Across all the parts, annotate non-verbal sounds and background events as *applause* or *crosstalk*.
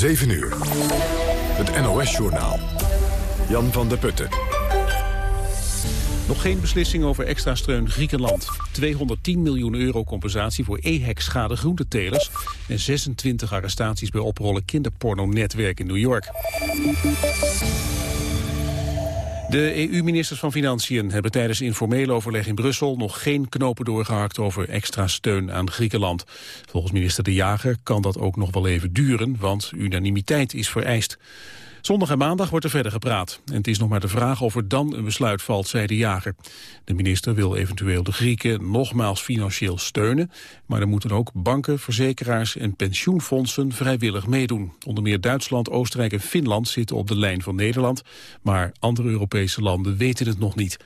7 uur. Het NOS-journaal. Jan van der Putten. Nog geen beslissing over extra steun Griekenland. 210 miljoen euro compensatie voor EHEC-schade groentetelers... en 26 arrestaties bij oprollen kinderporno-netwerk in New York. De EU-ministers van Financiën hebben tijdens informeel overleg in Brussel nog geen knopen doorgehakt over extra steun aan Griekenland. Volgens minister De Jager kan dat ook nog wel even duren, want unanimiteit is vereist. Zondag en maandag wordt er verder gepraat. En het is nog maar de vraag of er dan een besluit valt, zei de jager. De minister wil eventueel de Grieken nogmaals financieel steunen. Maar er moeten ook banken, verzekeraars en pensioenfondsen vrijwillig meedoen. Onder meer Duitsland, Oostenrijk en Finland zitten op de lijn van Nederland. Maar andere Europese landen weten het nog niet.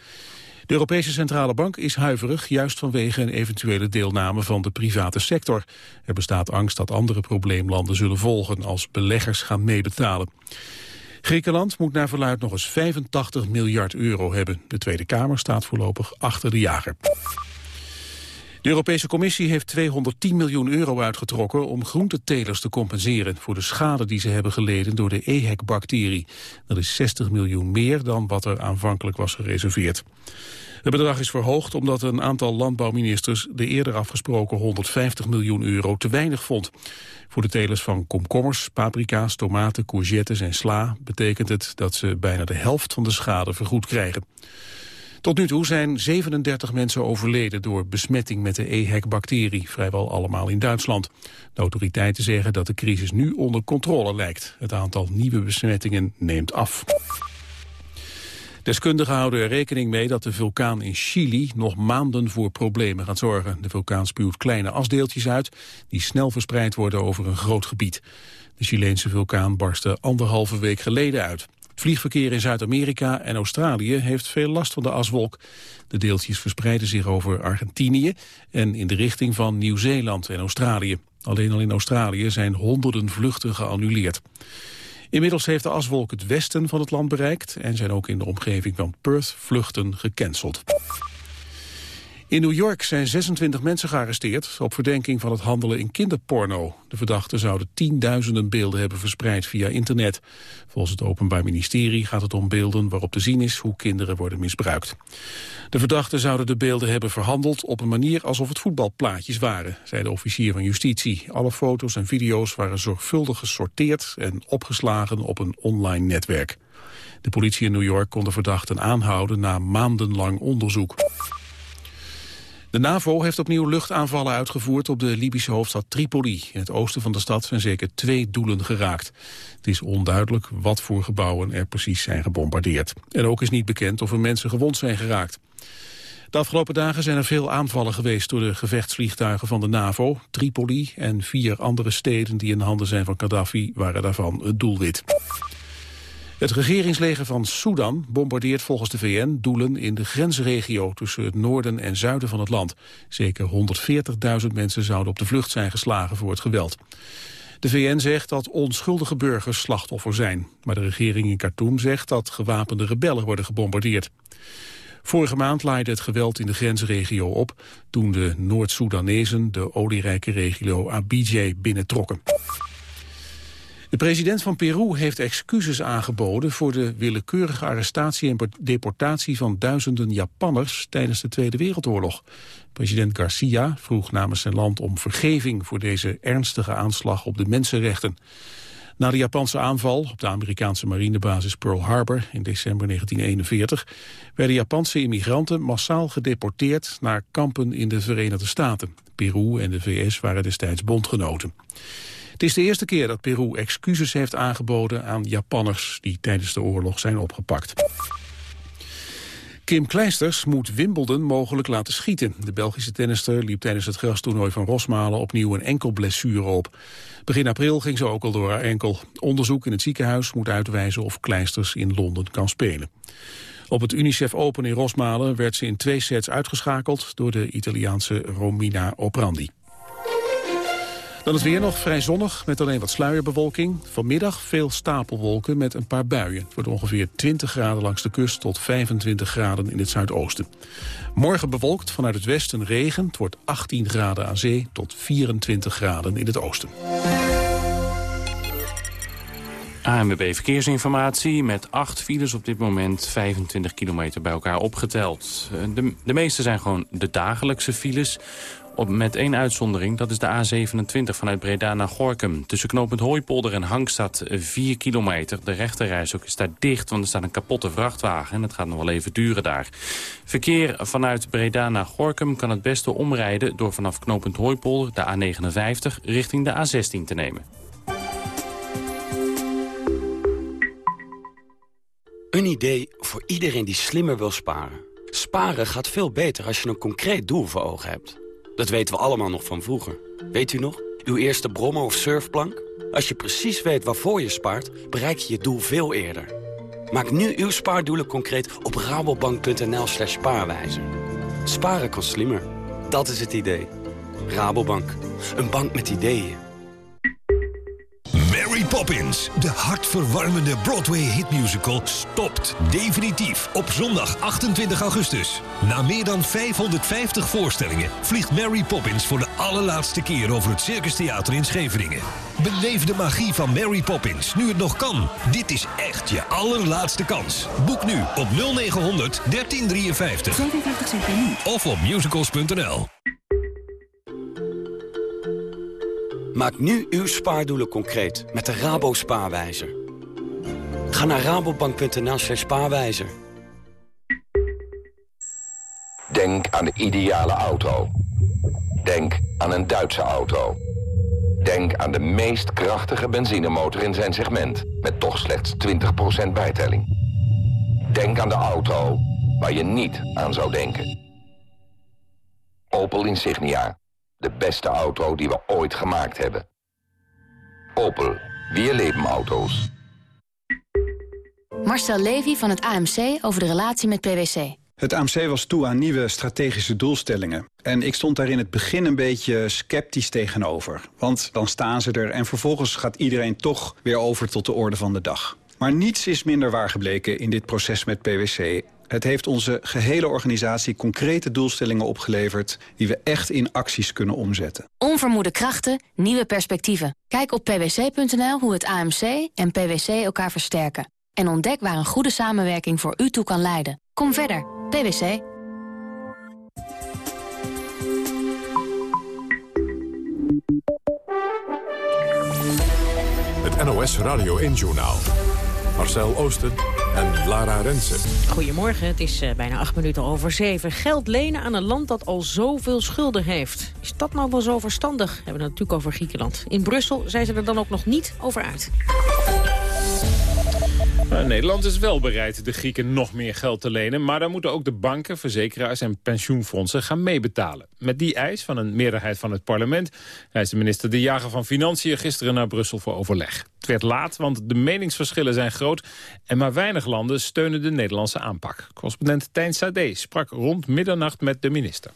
De Europese Centrale Bank is huiverig, juist vanwege een eventuele deelname van de private sector. Er bestaat angst dat andere probleemlanden zullen volgen als beleggers gaan meebetalen. Griekenland moet naar verluid nog eens 85 miljard euro hebben. De Tweede Kamer staat voorlopig achter de jager. De Europese Commissie heeft 210 miljoen euro uitgetrokken om groentetelers te compenseren voor de schade die ze hebben geleden door de EHEC-bacterie. Dat is 60 miljoen meer dan wat er aanvankelijk was gereserveerd. Het bedrag is verhoogd omdat een aantal landbouwministers de eerder afgesproken 150 miljoen euro te weinig vond. Voor de telers van komkommers, paprika's, tomaten, courgettes en sla betekent het dat ze bijna de helft van de schade vergoed krijgen. Tot nu toe zijn 37 mensen overleden door besmetting met de EHEC-bacterie, vrijwel allemaal in Duitsland. De autoriteiten zeggen dat de crisis nu onder controle lijkt. Het aantal nieuwe besmettingen neemt af. Deskundigen houden er rekening mee dat de vulkaan in Chili nog maanden voor problemen gaat zorgen. De vulkaan spuwt kleine asdeeltjes uit die snel verspreid worden over een groot gebied. De Chileense vulkaan barstte anderhalve week geleden uit. Vliegverkeer in Zuid-Amerika en Australië heeft veel last van de aswolk. De deeltjes verspreiden zich over Argentinië en in de richting van Nieuw-Zeeland en Australië. Alleen al in Australië zijn honderden vluchten geannuleerd. Inmiddels heeft de aswolk het westen van het land bereikt... en zijn ook in de omgeving van Perth vluchten gecanceld. In New York zijn 26 mensen gearresteerd op verdenking van het handelen in kinderporno. De verdachten zouden tienduizenden beelden hebben verspreid via internet. Volgens het Openbaar Ministerie gaat het om beelden waarop te zien is hoe kinderen worden misbruikt. De verdachten zouden de beelden hebben verhandeld op een manier alsof het voetbalplaatjes waren, zei de officier van justitie. Alle foto's en video's waren zorgvuldig gesorteerd en opgeslagen op een online netwerk. De politie in New York kon de verdachten aanhouden na maandenlang onderzoek. De NAVO heeft opnieuw luchtaanvallen uitgevoerd op de Libische hoofdstad Tripoli. In het oosten van de stad zijn zeker twee doelen geraakt. Het is onduidelijk wat voor gebouwen er precies zijn gebombardeerd. En ook is niet bekend of er mensen gewond zijn geraakt. De afgelopen dagen zijn er veel aanvallen geweest door de gevechtsvliegtuigen van de NAVO. Tripoli en vier andere steden die in handen zijn van Gaddafi waren daarvan het doelwit. Het regeringsleger van Sudan bombardeert volgens de VN doelen in de grensregio tussen het noorden en zuiden van het land. Zeker 140.000 mensen zouden op de vlucht zijn geslagen voor het geweld. De VN zegt dat onschuldige burgers slachtoffer zijn. Maar de regering in Khartoum zegt dat gewapende rebellen worden gebombardeerd. Vorige maand laaide het geweld in de grensregio op... toen de Noord-Soedanezen de olierijke regio Abidjan binnentrokken. De president van Peru heeft excuses aangeboden voor de willekeurige arrestatie en deportatie van duizenden Japanners tijdens de Tweede Wereldoorlog. President Garcia vroeg namens zijn land om vergeving voor deze ernstige aanslag op de mensenrechten. Na de Japanse aanval op de Amerikaanse marinebasis Pearl Harbor in december 1941 werden Japanse immigranten massaal gedeporteerd naar kampen in de Verenigde Staten. Peru en de VS waren destijds bondgenoten. Het is de eerste keer dat Peru excuses heeft aangeboden aan Japanners die tijdens de oorlog zijn opgepakt. Kim Kleisters moet Wimbledon mogelijk laten schieten. De Belgische tennister liep tijdens het grastoernooi van Rosmalen opnieuw een enkelblessure op. Begin april ging ze ook al door haar enkel. Onderzoek in het ziekenhuis moet uitwijzen of Kleisters in Londen kan spelen. Op het UNICEF Open in Rosmalen werd ze in twee sets uitgeschakeld door de Italiaanse Romina Oprandi. Dan is weer nog vrij zonnig met alleen wat sluierbewolking. Vanmiddag veel stapelwolken met een paar buien. Het wordt ongeveer 20 graden langs de kust tot 25 graden in het zuidoosten. Morgen bewolkt vanuit het westen regen. Het wordt 18 graden aan zee tot 24 graden in het oosten. ANWB Verkeersinformatie met acht files op dit moment 25 kilometer bij elkaar opgeteld. Eh, de, de meeste zijn gewoon de dagelijkse files. Op, met één uitzondering, dat is de A27 vanuit Breda naar Gorkum. Tussen knooppunt Hooipolder en Hank staat 4 kilometer. De rechterreis ook is daar dicht, want er staat een kapotte vrachtwagen... en het gaat nog wel even duren daar. Verkeer vanuit Breda naar Gorkum kan het beste omrijden... door vanaf knooppunt Hooipolder de A59 richting de A16 te nemen. Een idee voor iedereen die slimmer wil sparen. Sparen gaat veel beter als je een concreet doel voor ogen hebt. Dat weten we allemaal nog van vroeger. Weet u nog? Uw eerste brommer of surfplank? Als je precies weet waarvoor je spaart, bereik je je doel veel eerder. Maak nu uw spaardoelen concreet op rabobank.nl slash spaarwijzer. Sparen kan slimmer. Dat is het idee. Rabobank. Een bank met ideeën. Poppins, de hartverwarmende Broadway-hitmusical, stopt definitief op zondag 28 augustus. Na meer dan 550 voorstellingen vliegt Mary Poppins voor de allerlaatste keer over het Circus Theater in Scheveningen. Beleef de magie van Mary Poppins, nu het nog kan. Dit is echt je allerlaatste kans. Boek nu op 0900 1353. Of op musicals.nl. Maak nu uw spaardoelen concreet met de Rabo Spaarwijzer. Ga naar rabobank.nl spaarwijzer. Denk aan de ideale auto. Denk aan een Duitse auto. Denk aan de meest krachtige benzinemotor in zijn segment... met toch slechts 20% bijtelling. Denk aan de auto waar je niet aan zou denken. Opel Insignia. De beste auto die we ooit gemaakt hebben. Opel. Weer leven auto's. Marcel Levy van het AMC over de relatie met PwC. Het AMC was toe aan nieuwe strategische doelstellingen. En ik stond daar in het begin een beetje sceptisch tegenover. Want dan staan ze er en vervolgens gaat iedereen toch weer over tot de orde van de dag. Maar niets is minder waar gebleken in dit proces met PwC. Het heeft onze gehele organisatie concrete doelstellingen opgeleverd... die we echt in acties kunnen omzetten. Onvermoede krachten, nieuwe perspectieven. Kijk op pwc.nl hoe het AMC en PwC elkaar versterken. En ontdek waar een goede samenwerking voor u toe kan leiden. Kom verder. PwC. Het NOS Radio 1-journaal. Marcel Oosten en Lara Rensen. Goedemorgen, het is uh, bijna acht minuten over zeven. Geld lenen aan een land dat al zoveel schulden heeft. Is dat nou wel zo verstandig? We hebben het natuurlijk over Griekenland. In Brussel zijn ze er dan ook nog niet over uit. Nou, Nederland is wel bereid de Grieken nog meer geld te lenen... maar dan moeten ook de banken, verzekeraars en pensioenfondsen gaan meebetalen. Met die eis van een meerderheid van het parlement... reisde minister De Jager van Financiën gisteren naar Brussel voor overleg. Het werd laat, want de meningsverschillen zijn groot... en maar weinig landen steunen de Nederlandse aanpak. Correspondent Tijn Sade sprak rond middernacht met de minister.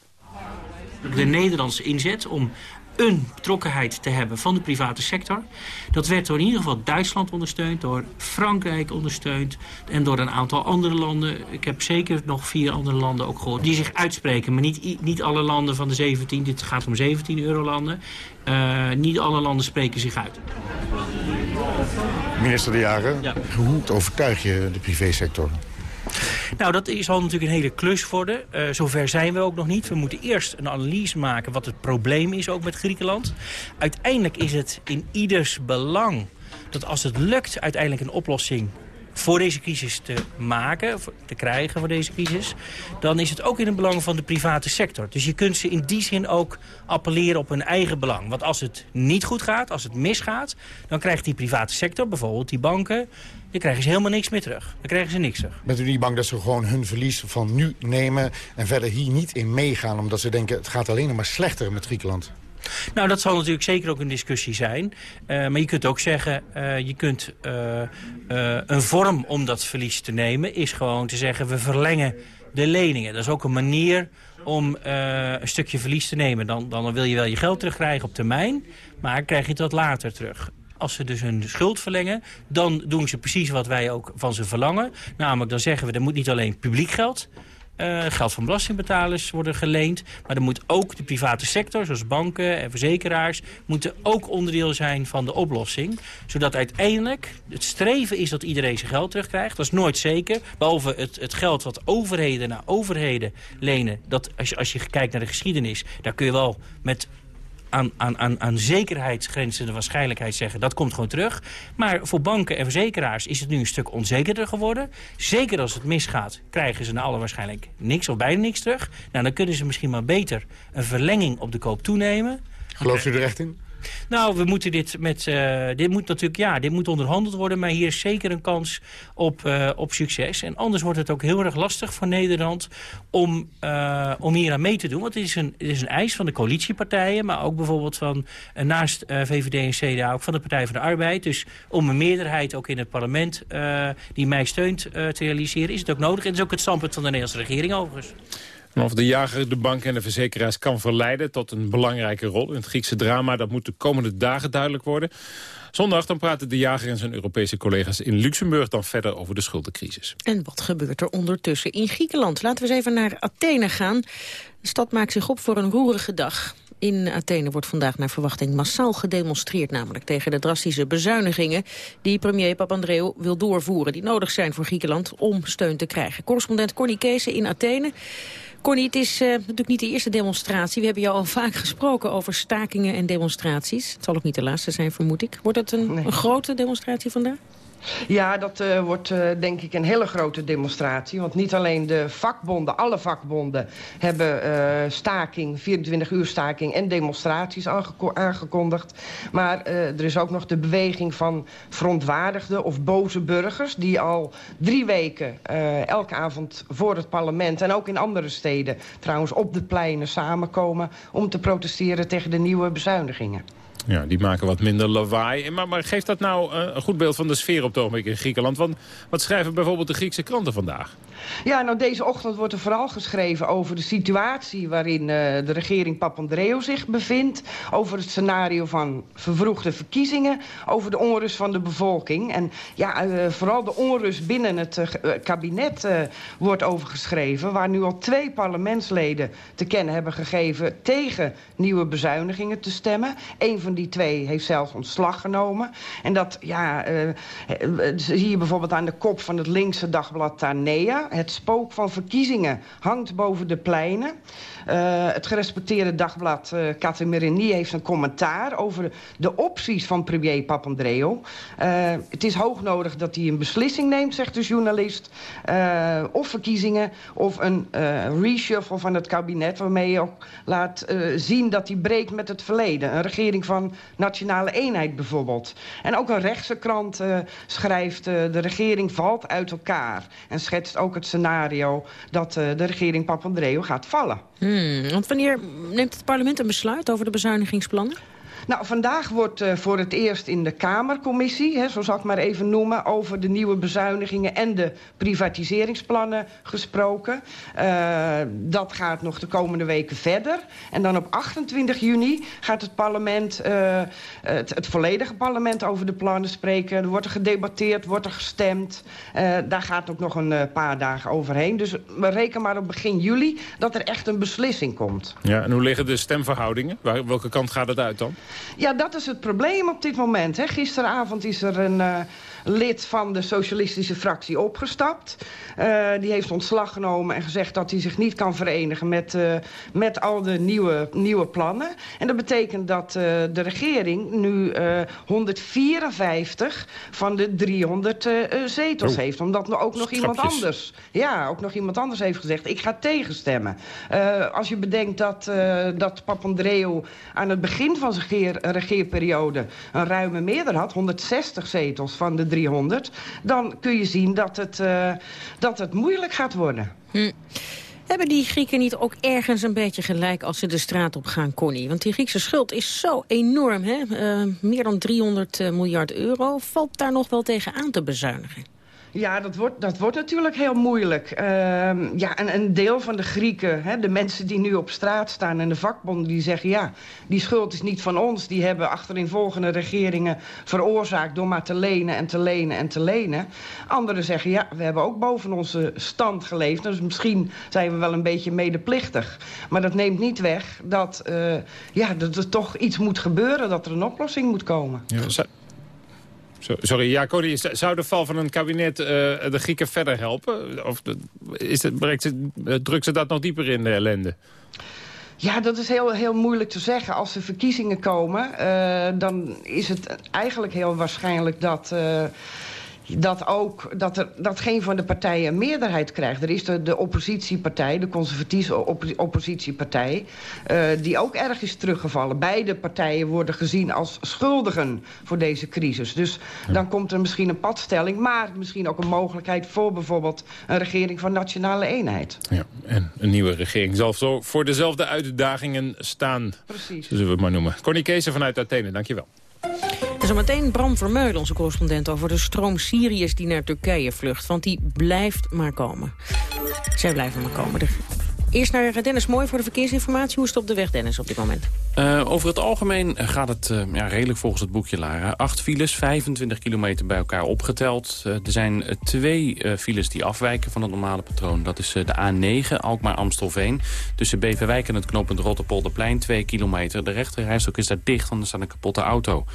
De Nederlandse inzet om een betrokkenheid te hebben van de private sector. Dat werd door in ieder geval Duitsland ondersteund, door Frankrijk ondersteund en door een aantal andere landen. Ik heb zeker nog vier andere landen ook gehoord die zich uitspreken. Maar niet, niet alle landen van de 17, dit gaat om 17 eurolanden. Uh, niet alle landen spreken zich uit. Minister De Jager, ja. hoe overtuig je de privésector? Nou, dat zal natuurlijk een hele klus worden. Uh, zover zijn we ook nog niet. We moeten eerst een analyse maken wat het probleem is ook met Griekenland. Uiteindelijk is het in ieders belang dat als het lukt uiteindelijk een oplossing voor deze crisis te maken, te krijgen voor deze crisis... dan is het ook in het belang van de private sector. Dus je kunt ze in die zin ook appelleren op hun eigen belang. Want als het niet goed gaat, als het misgaat... dan krijgt die private sector, bijvoorbeeld die banken... dan krijgen ze helemaal niks meer terug. Dan krijgen ze niks terug. Bent u niet bang dat ze gewoon hun verlies van nu nemen... en verder hier niet in meegaan, omdat ze denken... het gaat alleen maar slechter met Griekenland? Nou, dat zal natuurlijk zeker ook een discussie zijn. Uh, maar je kunt ook zeggen, uh, je kunt uh, een vorm om dat verlies te nemen... is gewoon te zeggen, we verlengen de leningen. Dat is ook een manier om een stukje verlies te nemen. Dan, dan wil je wel je geld terugkrijgen op termijn, maar krijg je het wat later terug. Als ze dus hun schuld verlengen, dan doen ze precies wat wij ook van ze verlangen. Namelijk, dan zeggen we, er moet niet alleen publiek geld Uh, geld van belastingbetalers worden geleend. Maar er moet ook de private sector, zoals banken en verzekeraars... moeten ook onderdeel zijn van de oplossing. Zodat uiteindelijk het streven is dat iedereen zijn geld terugkrijgt. Dat is nooit zeker. Behalve het, het geld wat overheden naar overheden lenen. Dat als je, als je kijkt naar de geschiedenis, daar kun je wel met aan, aan, aan, aan zekerheidsgrenzen de waarschijnlijkheid zeggen... dat komt gewoon terug. Maar voor banken en verzekeraars is het nu een stuk onzekerder geworden. Zeker als het misgaat, krijgen ze naar alle waarschijnlijk niks of bijna niks terug. Nou, dan kunnen ze misschien maar beter een verlenging op de koop toenemen. Gelooft u er echt in? Nou, we moeten dit met. Uh, dit moet natuurlijk, ja, dit moet onderhandeld worden. Maar hier is zeker een kans op, uh, op succes. En anders wordt het ook heel erg lastig voor Nederland om, uh, om hier aan mee te doen. Want het is, een, het is een eis van de coalitiepartijen. Maar ook bijvoorbeeld van naast VVD en CDA ook van de Partij van de Arbeid. Dus om een meerderheid ook in het parlement die mij steunt te realiseren, is het ook nodig. En dat is ook het standpunt van de Nederlandse regering overigens. Of de jager de bank en de verzekeraars kan verleiden tot een belangrijke rol in het Griekse drama, dat moet de komende dagen duidelijk worden. Zondag dan praten de jager en zijn Europese collega's in Luxemburg dan verder over de schuldencrisis. En wat gebeurt er ondertussen in Griekenland? Laten we eens even naar Athene gaan. De stad maakt zich op voor een roerige dag. In Athene wordt vandaag naar verwachting massaal gedemonstreerd... namelijk tegen de drastische bezuinigingen die premier Papandreou wil doorvoeren... die nodig zijn voor Griekenland om steun te krijgen. Correspondent Corny Kees in Athene. Connie, het is uh, natuurlijk niet de eerste demonstratie. We hebben jou al vaak gesproken over stakingen en demonstraties. Het zal ook niet de laatste zijn, vermoed ik. Wordt het een, een grote demonstratie vandaag? Ja, dat uh, wordt uh, denk ik een hele grote demonstratie. Want niet alleen de vakbonden, alle vakbonden... hebben uh, staking, 24 uur staking en demonstraties aangekondigd. Maar er is ook nog de beweging van verontwaardigde of boze burgers... die al drie weken elke avond voor het parlement... en ook in andere steden trouwens op de pleinen samenkomen... om te protesteren tegen de nieuwe bezuinigingen. Ja, die maken wat minder lawaai. Maar, maar geeft dat nou uh, een goed beeld van de sfeer op het ogenblik in Griekenland? Want wat schrijven bijvoorbeeld de Griekse kranten vandaag? Ja, nou deze ochtend wordt er vooral geschreven over de situatie... waarin uh, de regering Papandreou zich bevindt. Over het scenario van vervroegde verkiezingen. Over de onrust van de bevolking. En ja, uh, vooral de onrust binnen het kabinet wordt overgeschreven... waar nu al twee parlementsleden te kennen hebben gegeven... tegen nieuwe bezuinigingen te stemmen. Eén van die twee heeft zelfs ontslag genomen. En dat, ja, uh, zie je bijvoorbeeld aan de kop van het linkse dagblad Tanea. Het spook van verkiezingen hangt boven de pleinen. Uh, het gerespecteerde dagblad uh, Katemerini heeft een commentaar over de opties van premier Papandreou. Uh, het is hoog nodig dat hij een beslissing neemt, zegt de journalist. of verkiezingen of een reshuffle van het kabinet... waarmee je ook laat zien dat hij breekt met het verleden. Een regering van nationale eenheid bijvoorbeeld. En ook een rechtse krant schrijft... de regering valt uit elkaar. En schetst ook het scenario dat de regering Papandreou gaat vallen. Hmm, want wanneer neemt het parlement een besluit over de bezuinigingsplannen? Nou, vandaag wordt uh, voor het eerst in de Kamercommissie, hè, zo zal ik maar even noemen... over de nieuwe bezuinigingen en de privatiseringsplannen gesproken. Uh, dat gaat nog de komende weken verder. En dan op 28 juni gaat het parlement, uh, het, het, volledige parlement over de plannen spreken. Er wordt er gedebatteerd, wordt er gestemd. daar gaat ook nog een paar dagen overheen. Dus we rekenen maar op begin juli dat er echt een beslissing komt. Ja, en hoe liggen de stemverhoudingen? Welke kant gaat het uit dan? Ja, dat is het probleem op dit moment. Hè. Gisteravond is er een uh, lid van de socialistische fractie opgestapt. Uh, die heeft ontslag genomen en gezegd dat hij zich niet kan verenigen... met, uh, met al de nieuwe, nieuwe plannen. En dat betekent dat de regering nu 154 van de 300 zetels oh. heeft. Omdat er ook nog iemand anders... Ja, ook nog iemand anders heeft gezegd, ik ga tegenstemmen. als je bedenkt dat, dat Papandreou aan het begin van zijn regeerperiode een ruime meerder had... 160 zetels van de 300... dan kun je zien dat het, uh, dat het moeilijk gaat worden. Hm. Hebben die Grieken niet ook ergens een beetje gelijk als ze de straat op gaan, Connie? Want die Griekse schuld is zo enorm, hè? Uh, meer dan 300 eh, miljard euro. Valt daar nog wel tegen aan te bezuinigen? Ja, dat wordt, dat wordt natuurlijk heel moeilijk. Ehm, ja, en een deel van de Grieken, hè, de mensen die nu op straat staan... en de vakbonden die zeggen, ja, die schuld is niet van ons. Die hebben achtereenvolgende regeringen veroorzaakt... door maar te lenen en te lenen en te lenen. Anderen zeggen, ja, we hebben ook boven onze stand geleefd. Dus misschien zijn we wel een beetje medeplichtig. Maar dat neemt niet weg dat, uh, ja, dat er toch iets moet gebeuren... dat er een oplossing moet komen. Ja, Sorry, ja, zou de val van een kabinet uh, de Grieken verder helpen? Of is het, brengt ze, eh, drukt ze dat nog dieper in de ellende? Ja, dat is heel, heel moeilijk te zeggen. Als er verkiezingen komen, uh, dan is het eigenlijk heel waarschijnlijk dat... dat, ook, dat, er, dat geen van de partijen een meerderheid krijgt. Er is de, de oppositiepartij, de conservatieve oppositiepartij... Uh, die ook erg is teruggevallen. Beide partijen worden gezien als schuldigen voor deze crisis. Dus dan komt er misschien een padstelling... maar misschien ook een mogelijkheid voor bijvoorbeeld... een regering van nationale eenheid. Ja, en een nieuwe regering zal zo voor dezelfde uitdagingen staan. Precies. Zullen we het maar noemen. Connie Kees vanuit Athene, dankjewel. En zometeen Bram Vermeulen, onze correspondent... over de stroom Syriërs die naar Turkije vlucht. Want die blijft maar komen. Zij blijven maar komen. Eerst naar Dennis Mooi voor de verkeersinformatie. Hoe is het op de weg, Dennis, op dit moment? Uh, over het algemeen gaat het uh, ja, redelijk volgens het boekje, Lara. Acht files, 25 kilometer bij elkaar opgeteld. Uh, er zijn twee files die afwijken van het normale patroon. Dat is de A9, Alkmaar-Amstelveen. Tussen Beverwijk en het knooppunt Rotterpolderplein, 2 kilometer. De rechterrijstok is daar dicht, want er staat een kapotte auto.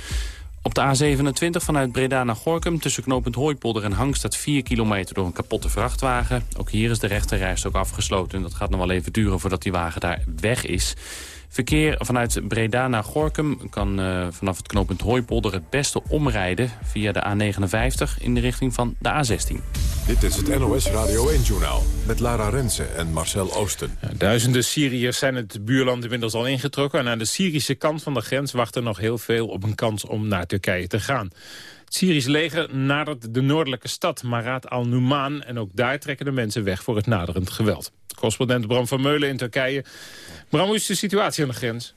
Op de A27 vanuit Breda naar Gorkum tussen knooppunt Hooipolder en Hang staat 4 kilometer door een kapotte vrachtwagen. Ook hier is de rechterreis ook afgesloten. Dat gaat nog wel even duren voordat die wagen daar weg is. Verkeer vanuit Breda naar Gorkum kan uh, vanaf het knooppunt Hooipolder het beste omrijden via de A59 in de richting van de A16. Dit is het NOS Radio 1-journaal met Lara Rensen en Marcel Oosten. Duizenden Syriërs zijn het buurland inmiddels al ingetrokken... en aan de Syrische kant van de grens wachten nog heel veel op een kans om naar Turkije te gaan. Het Syrisch leger nadert de noordelijke stad Marat al-Numan... en ook daar trekken de mensen weg voor het naderend geweld. Correspondent Bram van Meulen in Turkije. Bram, hoe is de situatie aan de grens?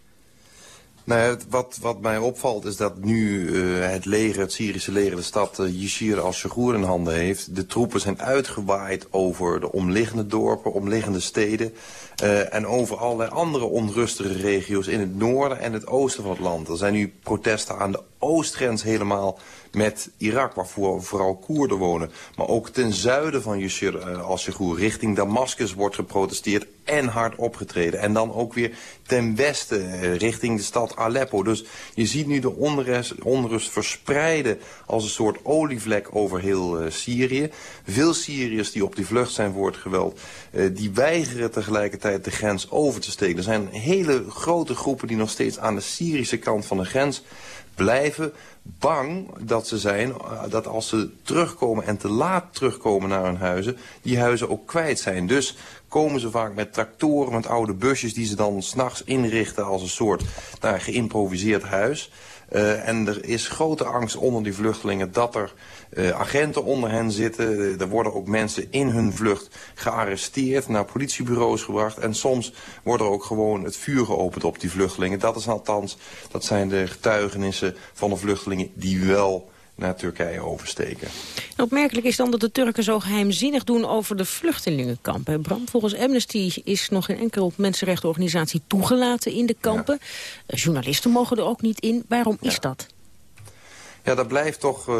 Nou, wat, wat mij opvalt is dat nu uh, het leger, het Syrische leger, de stad uh, Yishir al-Shagour in handen heeft. De troepen zijn uitgewaaid over de omliggende dorpen, omliggende steden. Uh, en over allerlei andere onrustige regio's in het noorden en het oosten van het land. Er zijn nu protesten aan de oostgrens helemaal met Irak, waar vooral Koerden wonen. Maar ook ten zuiden van Yashir al-Shagour, richting Damascus wordt geprotesteerd en hard opgetreden. En dan ook weer ten westen, richting de stad Aleppo. Dus je ziet nu de onrust, onrust verspreiden als een soort olievlek over heel uh, Syrië. Veel Syriërs die op die vlucht zijn voor het geweld, die weigeren tegelijkertijd de grens over te steken. Er zijn hele grote groepen die nog steeds aan de Syrische kant van de grens blijven bang dat ze zijn dat als ze terugkomen en te laat terugkomen naar hun huizen, die huizen ook kwijt zijn. Dus komen ze vaak met tractoren, met oude busjes die ze dan s'nachts inrichten als een soort nou, geïmproviseerd huis. Uh, en er is grote angst onder die vluchtelingen dat er uh, agenten onder hen zitten. Er worden ook mensen in hun vlucht gearresteerd, naar politiebureaus gebracht. En soms wordt er ook gewoon het vuur geopend op die vluchtelingen. Dat is althans, dat zijn de getuigenissen van de vluchtelingen die wel naar Turkije oversteken. opmerkelijk is dan dat de Turken zo geheimzinnig doen over de vluchtelingenkampen. Bram, volgens Amnesty is nog geen enkel mensenrechtenorganisatie toegelaten in de kampen. Ja. Journalisten mogen er ook niet in. Waarom is dat? Ja, dat blijft toch uh,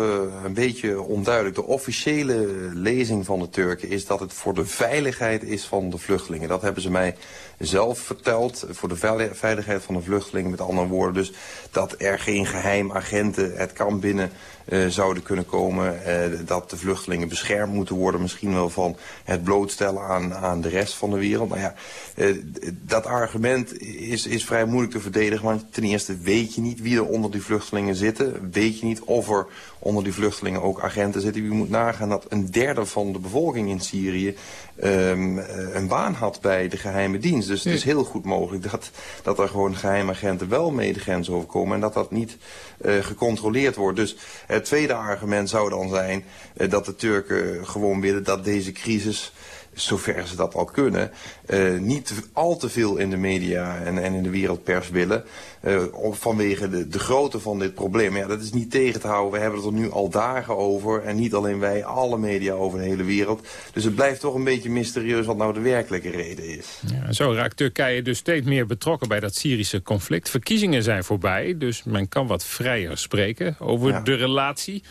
een beetje onduidelijk. De officiële lezing van de Turken is dat het voor de veiligheid is van de vluchtelingen. Dat hebben ze mij zelf verteld. Voor de veiligheid van de vluchtelingen, met andere woorden. Dus dat er geen geheim agenten het kamp binnen uh, zouden kunnen komen. Uh, dat de vluchtelingen beschermd moeten worden. Misschien wel van het blootstellen aan, aan de rest van de wereld. Nou ja, uh, dat argument is, is vrij moeilijk te verdedigen. Want ten eerste weet je niet wie er onder die vluchtelingen zitten. Weet je niet of er onder die vluchtelingen ook agenten zitten. Je moet nagaan dat een derde van de bevolking in Syrië um, een baan had bij de geheime dienst. Dus het is heel goed mogelijk dat, dat er gewoon geheime agenten wel mee de grens overkomen. En dat dat niet uh, gecontroleerd wordt. Dus het tweede argument zou dan zijn uh, dat de Turken gewoon willen dat deze crisis zover ze dat al kunnen, uh, niet al te veel in de media en, en in de wereldpers willen. Uh, vanwege de, de grootte van dit probleem. Ja, dat is niet tegen te houden. We hebben het er nu al dagen over. En niet alleen wij, alle media over de hele wereld. Dus het blijft toch een beetje mysterieus wat nou de werkelijke reden is. Ja, zo raakt Turkije dus steeds meer betrokken bij dat Syrische conflict. Verkiezingen zijn voorbij, dus men kan wat vrijer spreken over de relatie.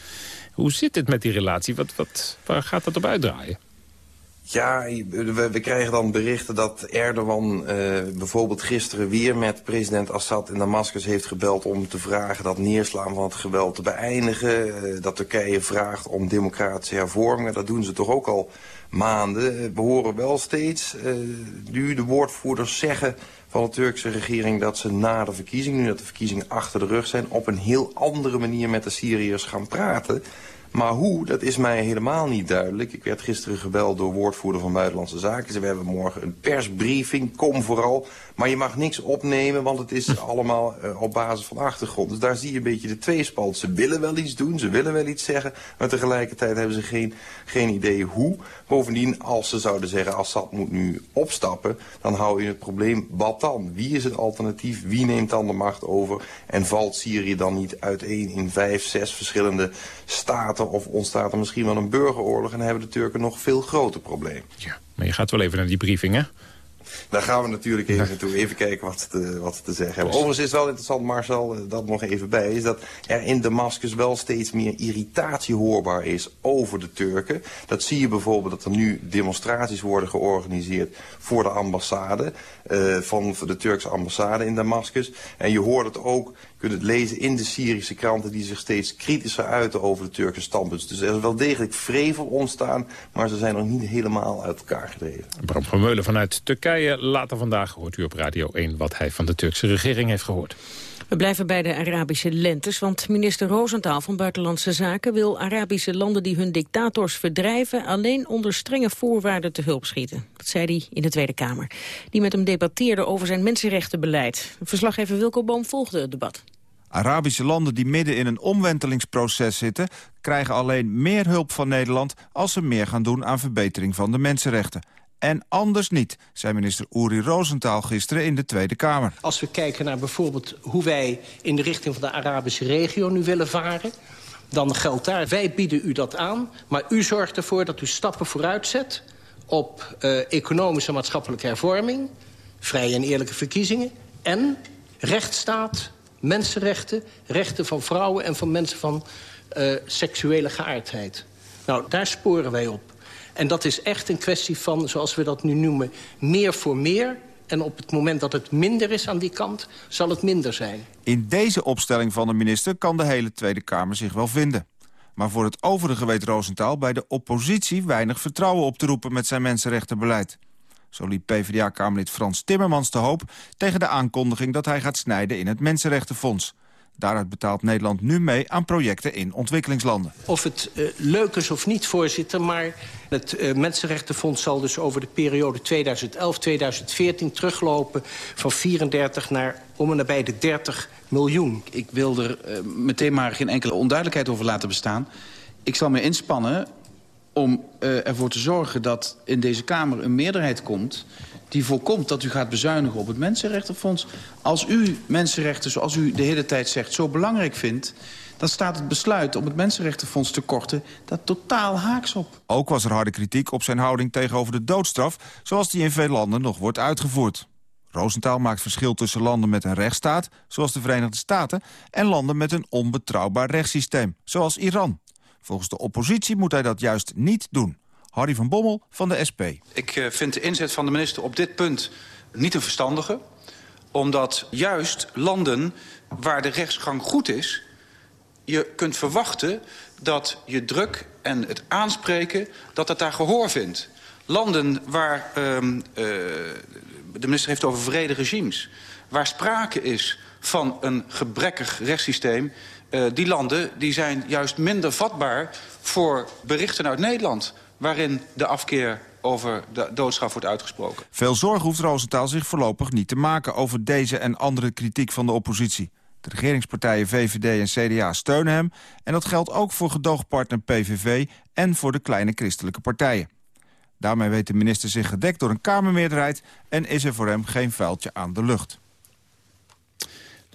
Hoe zit het met die relatie? Wat, wat, waar gaat dat op uitdraaien? Ja, we, we, krijgen dan berichten dat Erdogan uh, bijvoorbeeld gisteren weer met president Assad in Damascus heeft gebeld om te vragen dat neerslaan van het geweld te beëindigen. Uh, dat Turkije vraagt om democratische hervormingen. Dat doen ze toch ook al maanden. We horen wel steeds nu de woordvoerders zeggen van de Turkse regering dat ze na de verkiezingen, nu dat de verkiezingen achter de rug zijn, op een heel andere manier met de Syriërs gaan praten. Maar hoe, dat is mij helemaal niet duidelijk. Ik werd gisteren gebeld door woordvoerder van Buitenlandse Zaken. Ze hebben morgen een persbriefing, kom vooral. Maar je mag niks opnemen, want het is *laughs* allemaal uh, op basis van achtergrond. Dus daar zie je een beetje de tweespalt. Ze willen wel iets doen, ze willen wel iets zeggen... maar tegelijkertijd hebben ze geen, geen idee hoe. Bovendien, als ze zouden zeggen Assad moet nu opstappen... dan hou je het probleem, wat dan? Wie is het alternatief? Wie neemt dan de macht over? En valt Syrië dan niet uiteen in vijf, zes verschillende staten... of ontstaat er misschien wel een burgeroorlog... en hebben de Turken nog veel groter probleem? Ja, maar je gaat wel even naar die briefing, hè? Daar gaan we natuurlijk even naartoe. Even kijken wat ze te, wat te zeggen hebben. Overigens is het wel interessant, Marcel, eh, dat nog even bij... is dat er in Damascus wel steeds meer irritatie hoorbaar is over de Turken. Dat zie je bijvoorbeeld dat er nu demonstraties worden georganiseerd... voor de ambassade, uh, van de Turkse ambassade in Damascus. En je hoort het ook kunt het lezen in de Syrische kranten... die zich steeds kritischer uiten over de Turkse standpunt. Dus er is wel degelijk vrevel ontstaan... maar ze zijn nog niet helemaal uit elkaar gedreven. Bram van Meulen vanuit Turkije. Later vandaag hoort u op Radio 1 wat hij van de Turkse regering heeft gehoord. We blijven bij de Arabische lentes, want minister Rosenthal van Buitenlandse Zaken wil Arabische landen die hun dictators verdrijven alleen onder strenge voorwaarden te hulp schieten. Dat zei hij in de Tweede Kamer, die met hem debatteerde over zijn mensenrechtenbeleid. Verslaggever Wilco Boom volgde het debat. Arabische landen die midden in een omwentelingsproces zitten... krijgen alleen meer hulp van Nederland als ze meer gaan doen aan verbetering van de mensenrechten. En anders niet, zei minister Uri Rosenthal gisteren in de Tweede Kamer. Als we kijken naar bijvoorbeeld hoe wij in de richting van de Arabische regio nu willen varen... dan geldt daar, wij bieden u dat aan, maar u zorgt ervoor dat u stappen vooruit zet... op uh, economische en maatschappelijke hervorming, vrije en eerlijke verkiezingen... en rechtsstaat, mensenrechten, rechten van vrouwen... en van mensen van uh, seksuele geaardheid. Nou, daar sporen wij op. En dat is echt een kwestie van, zoals we dat nu noemen, meer voor meer... En op het moment dat het minder is aan die kant, zal het minder zijn. In deze opstelling van de minister kan de hele Tweede Kamer zich wel vinden. Maar voor het overige weet Roosentaal bij de oppositie weinig vertrouwen op te roepen met zijn mensenrechtenbeleid. Zo liep PvdA-kamerlid Frans Timmermans te hoop tegen de aankondiging dat hij gaat snijden in het Mensenrechtenfonds. Daaruit betaalt Nederland nu mee aan projecten in ontwikkelingslanden. Of het uh, leuk is of niet, voorzitter, maar het uh, Mensenrechtenfonds zal dus over de periode 2011-2014 teruglopen van 34 naar om en nabij de 30 miljoen. Ik wil er uh, meteen maar geen enkele onduidelijkheid over laten bestaan. Ik zal me inspannen om uh, ervoor te zorgen dat in deze Kamer een meerderheid komt... die voorkomt dat u gaat bezuinigen op het Mensenrechtenfonds. Als u mensenrechten, zoals u de hele tijd zegt, zo belangrijk vindt... dan staat het besluit om het Mensenrechtenfonds te korten daar totaal haaks op. Ook was er harde kritiek op zijn houding tegenover de doodstraf... zoals die in veel landen nog wordt uitgevoerd. Roosentaal maakt verschil tussen landen met een rechtsstaat, zoals de Verenigde Staten... en landen met een onbetrouwbaar rechtssysteem, zoals Iran. Volgens de oppositie moet hij dat juist niet doen. Harry van Bommel van de SP. Ik uh, vind de inzet van de minister op dit punt niet een verstandige. Omdat juist landen waar de rechtsgang goed is... je kunt verwachten dat je druk en het aanspreken... dat dat daar gehoor vindt. Landen waar... Uh, uh, de minister heeft over vrede regimes... waar sprake is van een gebrekkig rechtssysteem... Uh, die landen die zijn juist minder vatbaar voor berichten uit Nederland... waarin de afkeer over de doodstraf wordt uitgesproken. Veel zorg hoeft Roosentaal zich voorlopig niet te maken... over deze en andere kritiek van de oppositie. De regeringspartijen VVD en CDA steunen hem... en dat geldt ook voor gedoogpartner PVV en voor de kleine christelijke partijen. Daarmee weet de minister zich gedekt door een Kamermeerderheid... en is er voor hem geen vuiltje aan de lucht.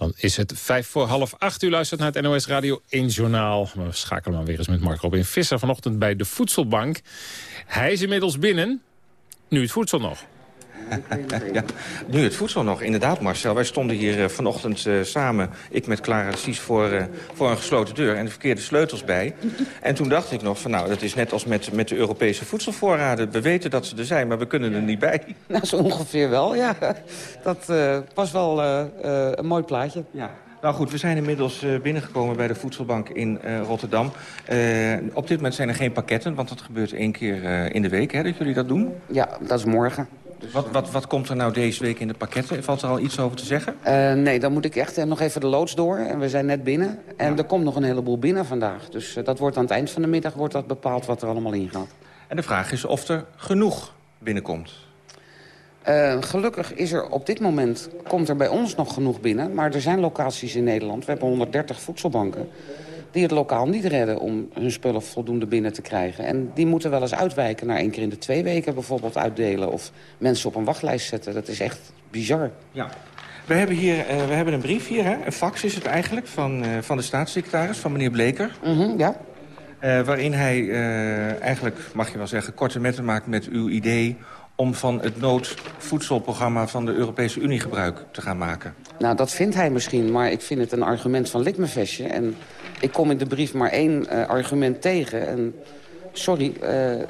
Dan is het vijf voor half acht. U luistert naar het NOS Radio 1 Journaal. We schakelen maar weer eens met Mark Robin Visser vanochtend bij de Voedselbank. Hij is inmiddels binnen. Nu het voedsel nog. Ja, nu het voedsel nog, inderdaad Marcel. Wij stonden hier uh, vanochtend uh, samen, ik met Clara Cies, voor, uh, voor een gesloten deur... en de verkeerde sleutels bij. *laughs* En toen dacht ik nog van nou, dat is net als met, met de Europese voedselvoorraden. We weten dat ze er zijn, maar we kunnen er niet bij. *laughs* Nou, zo ongeveer wel, ja. Dat was wel een mooi plaatje. Ja. Nou goed, we zijn inmiddels uh, binnengekomen bij de Voedselbank in uh, Rotterdam. Uh, op dit moment zijn er geen pakketten, want dat gebeurt één keer in de week hè, dat jullie dat doen. Ja, dat is morgen. Dus wat, wat, wat komt er nou deze week in de pakketten? Valt er al iets over te zeggen? Uh, nee, dan moet ik echt nog even de loods door. En we zijn net binnen. En ja. er komt nog een heleboel binnen vandaag. Dus uh, dat wordt aan het eind van de middag wordt dat bepaald wat er allemaal in gaat. En de vraag is of er genoeg binnenkomt. Uh, gelukkig is er op dit moment, komt er bij ons nog genoeg binnen. Maar er zijn locaties in Nederland. We hebben 130 voedselbanken die het lokaal niet redden om hun spullen voldoende binnen te krijgen. En die moeten wel eens uitwijken naar één keer in de twee weken bijvoorbeeld uitdelen... of mensen op een wachtlijst zetten. Dat is echt bizar. Ja. We hebben hier uh, we hebben een brief hier, hè? een fax is het eigenlijk, van, uh, van de staatssecretaris, van meneer Bleker. Mm -hmm, ja. Uh, waarin hij eigenlijk, mag je wel zeggen, korte metten maakt met uw idee om van het noodvoedselprogramma van de Europese Unie gebruik te gaan maken. Nou, dat vindt hij misschien, maar ik vind het een argument van likmevestje. En ik kom in de brief maar één uh, argument tegen. En sorry, uh,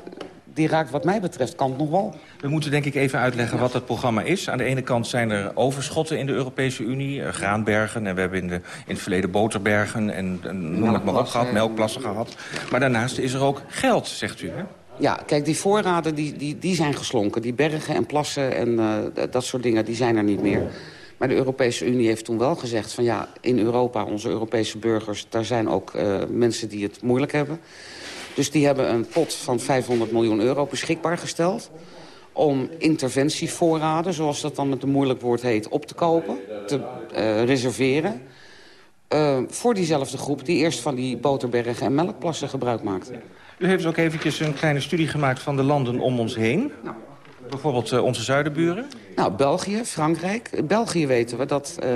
die raakt wat mij betreft kant nog wel. We moeten denk ik even uitleggen wat het programma is. Aan de ene kant zijn er overschotten in de Europese Unie. Uh, graanbergen en we hebben in, de, in het verleden boterbergen en, en noem het maar op gehad, melkplassen gehad. Maar daarnaast is er ook geld, zegt u, hè? Ja, kijk, die voorraden die, die, die zijn geslonken. Die bergen en plassen en uh, dat soort dingen, die zijn er niet meer. Maar de Europese Unie heeft toen wel gezegd van ja, in Europa, onze Europese burgers... daar zijn ook uh, mensen die het moeilijk hebben. Dus die hebben een pot van 500 miljoen euro beschikbaar gesteld... om interventievoorraden, zoals dat dan met een moeilijk woord heet... op te kopen, te uh, reserveren... Uh, voor diezelfde groep die eerst van die boterbergen en melkplassen gebruik maakte. U heeft ook eventjes een kleine studie gemaakt van de landen om ons heen. Nou. Bijvoorbeeld uh, onze zuidenburen? Nou, België, Frankrijk. In België weten we dat uh,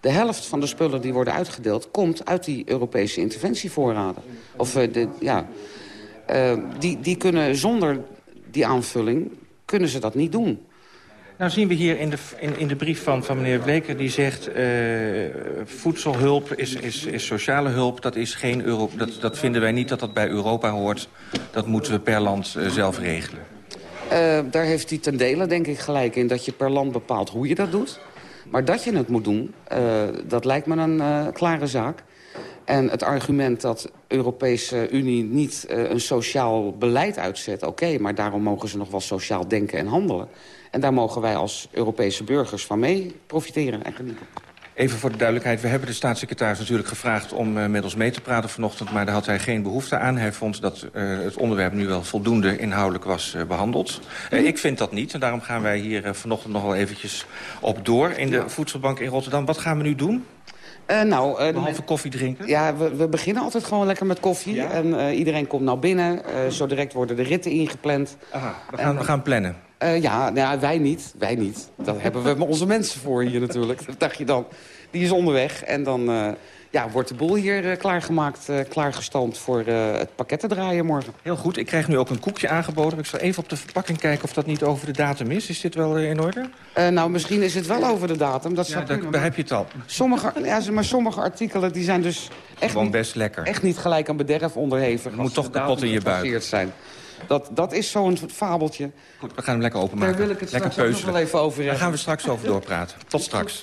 de helft van de spullen die worden uitgedeeld... komt uit die Europese interventievoorraden. Of uh, de, ja, die, die kunnen zonder die aanvulling kunnen ze dat niet doen. Nou zien we hier in de, in, in de brief van, van meneer Bleker... die zegt uh, voedselhulp is, is, is sociale hulp. Dat, is geen Euro, dat, dat vinden wij niet dat dat bij Europa hoort. Dat moeten we per land uh, zelf regelen. Uh, daar heeft hij ten dele denk ik gelijk in... dat je per land bepaalt hoe je dat doet. Maar dat je het moet doen, dat lijkt me een klare zaak. En het argument dat de Europese Unie niet een sociaal beleid uitzet... oké, maar daarom mogen ze nog wel sociaal denken en handelen... En daar mogen wij als Europese burgers van mee profiteren en genieten. Even voor de duidelijkheid, we hebben de staatssecretaris natuurlijk gevraagd om uh, met ons mee te praten vanochtend, maar daar had hij geen behoefte aan. Hij vond dat uh, het onderwerp nu wel voldoende inhoudelijk was uh, behandeld. Uh, ik vind dat niet en daarom gaan wij hier vanochtend nog wel eventjes op door in de voedselbank in Rotterdam. Wat gaan we nu doen? Uh, nou, uh, Behalve koffie drinken? Ja, we, we, beginnen altijd gewoon lekker met koffie. Ja? En uh, iedereen komt nou binnen. zo direct worden de ritten ingepland. Aha, we gaan, en, we gaan plannen. Uh, ja, nou, wij niet. Wij niet. Daar hebben we onze mensen voor hier natuurlijk. Dat dacht je dan. Die is onderweg. En dan uh, ja, wordt de boel hier uh, klaargemaakt, klaargestoomd voor het pakket te draaien morgen. Heel goed. Ik krijg nu ook een koekje aangeboden. Ik zal even op de verpakking kijken of dat niet over de datum is. Is dit wel in orde? nou, misschien is het wel over de datum. Dat ja, daar, heb je het al. Sommige, ja, maar sommige artikelen die zijn dus echt, Gewoon niet, best lekker. echt niet gelijk aan bederf onderhevig. Het moet toch kapot in je buik. Zijn. Dat, dat is zo'n fabeltje. Goed, we gaan hem lekker openmaken. Daar wil ik het lekker straks nog wel even over hebben. Daar gaan we straks over doorpraten. Tot straks.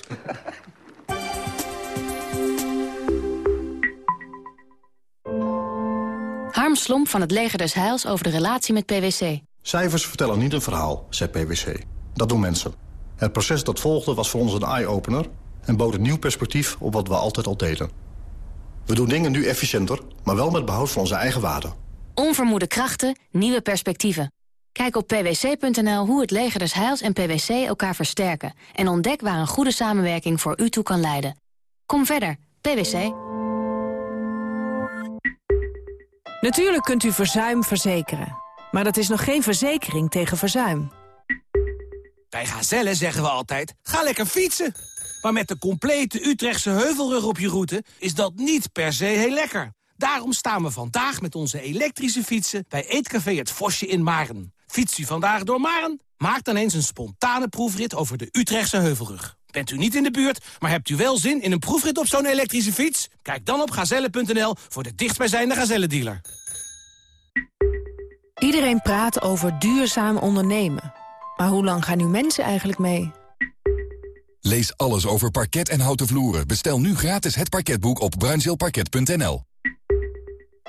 Harm Slomp van het Leger des Heils over de relatie met PwC. Cijfers vertellen niet een verhaal, zei PwC. Dat doen mensen. Het proces dat volgde was voor ons een eye-opener... en bood een nieuw perspectief op wat we altijd al deden. We doen dingen nu efficiënter, maar wel met behoud van onze eigen waarden. Onvermoede krachten, nieuwe perspectieven. Kijk op pwc.nl hoe het leger des Heils en PwC elkaar versterken... en ontdek waar een goede samenwerking voor u toe kan leiden. Kom verder, PwC. Natuurlijk kunt u verzuim verzekeren. Maar dat is nog geen verzekering tegen verzuim. Bij Gazelle zeggen we altijd, ga lekker fietsen. Maar met de complete Utrechtse heuvelrug op je route is dat niet per se heel lekker. Daarom staan we vandaag met onze elektrische fietsen bij Eetcafé Het Vosje in Maren. Fiets u vandaag door Maren? Maak dan eens een spontane proefrit over de Utrechtse heuvelrug. Bent u niet in de buurt, maar hebt u wel zin in een proefrit op zo'n elektrische fiets? Kijk dan op gazelle.nl voor de dichtstbijzijnde Gazelle-dealer. Iedereen praat over duurzaam ondernemen. Maar hoe lang gaan nu mensen eigenlijk mee? Lees alles over parket en houten vloeren. Bestel nu gratis het parketboek op bruinzeelparket.nl.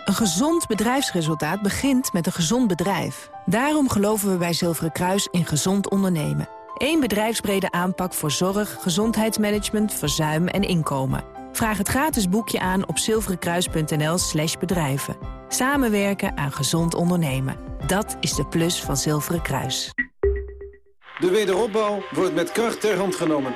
Een gezond bedrijfsresultaat begint met een gezond bedrijf. Daarom geloven we bij Zilveren Kruis in gezond ondernemen. Eén bedrijfsbrede aanpak voor zorg, gezondheidsmanagement, verzuim en inkomen. Vraag het gratis boekje aan op zilverenkruis.nl slash bedrijven. Samenwerken aan gezond ondernemen. Dat is de plus van Zilveren Kruis. De wederopbouw wordt met kracht ter hand genomen.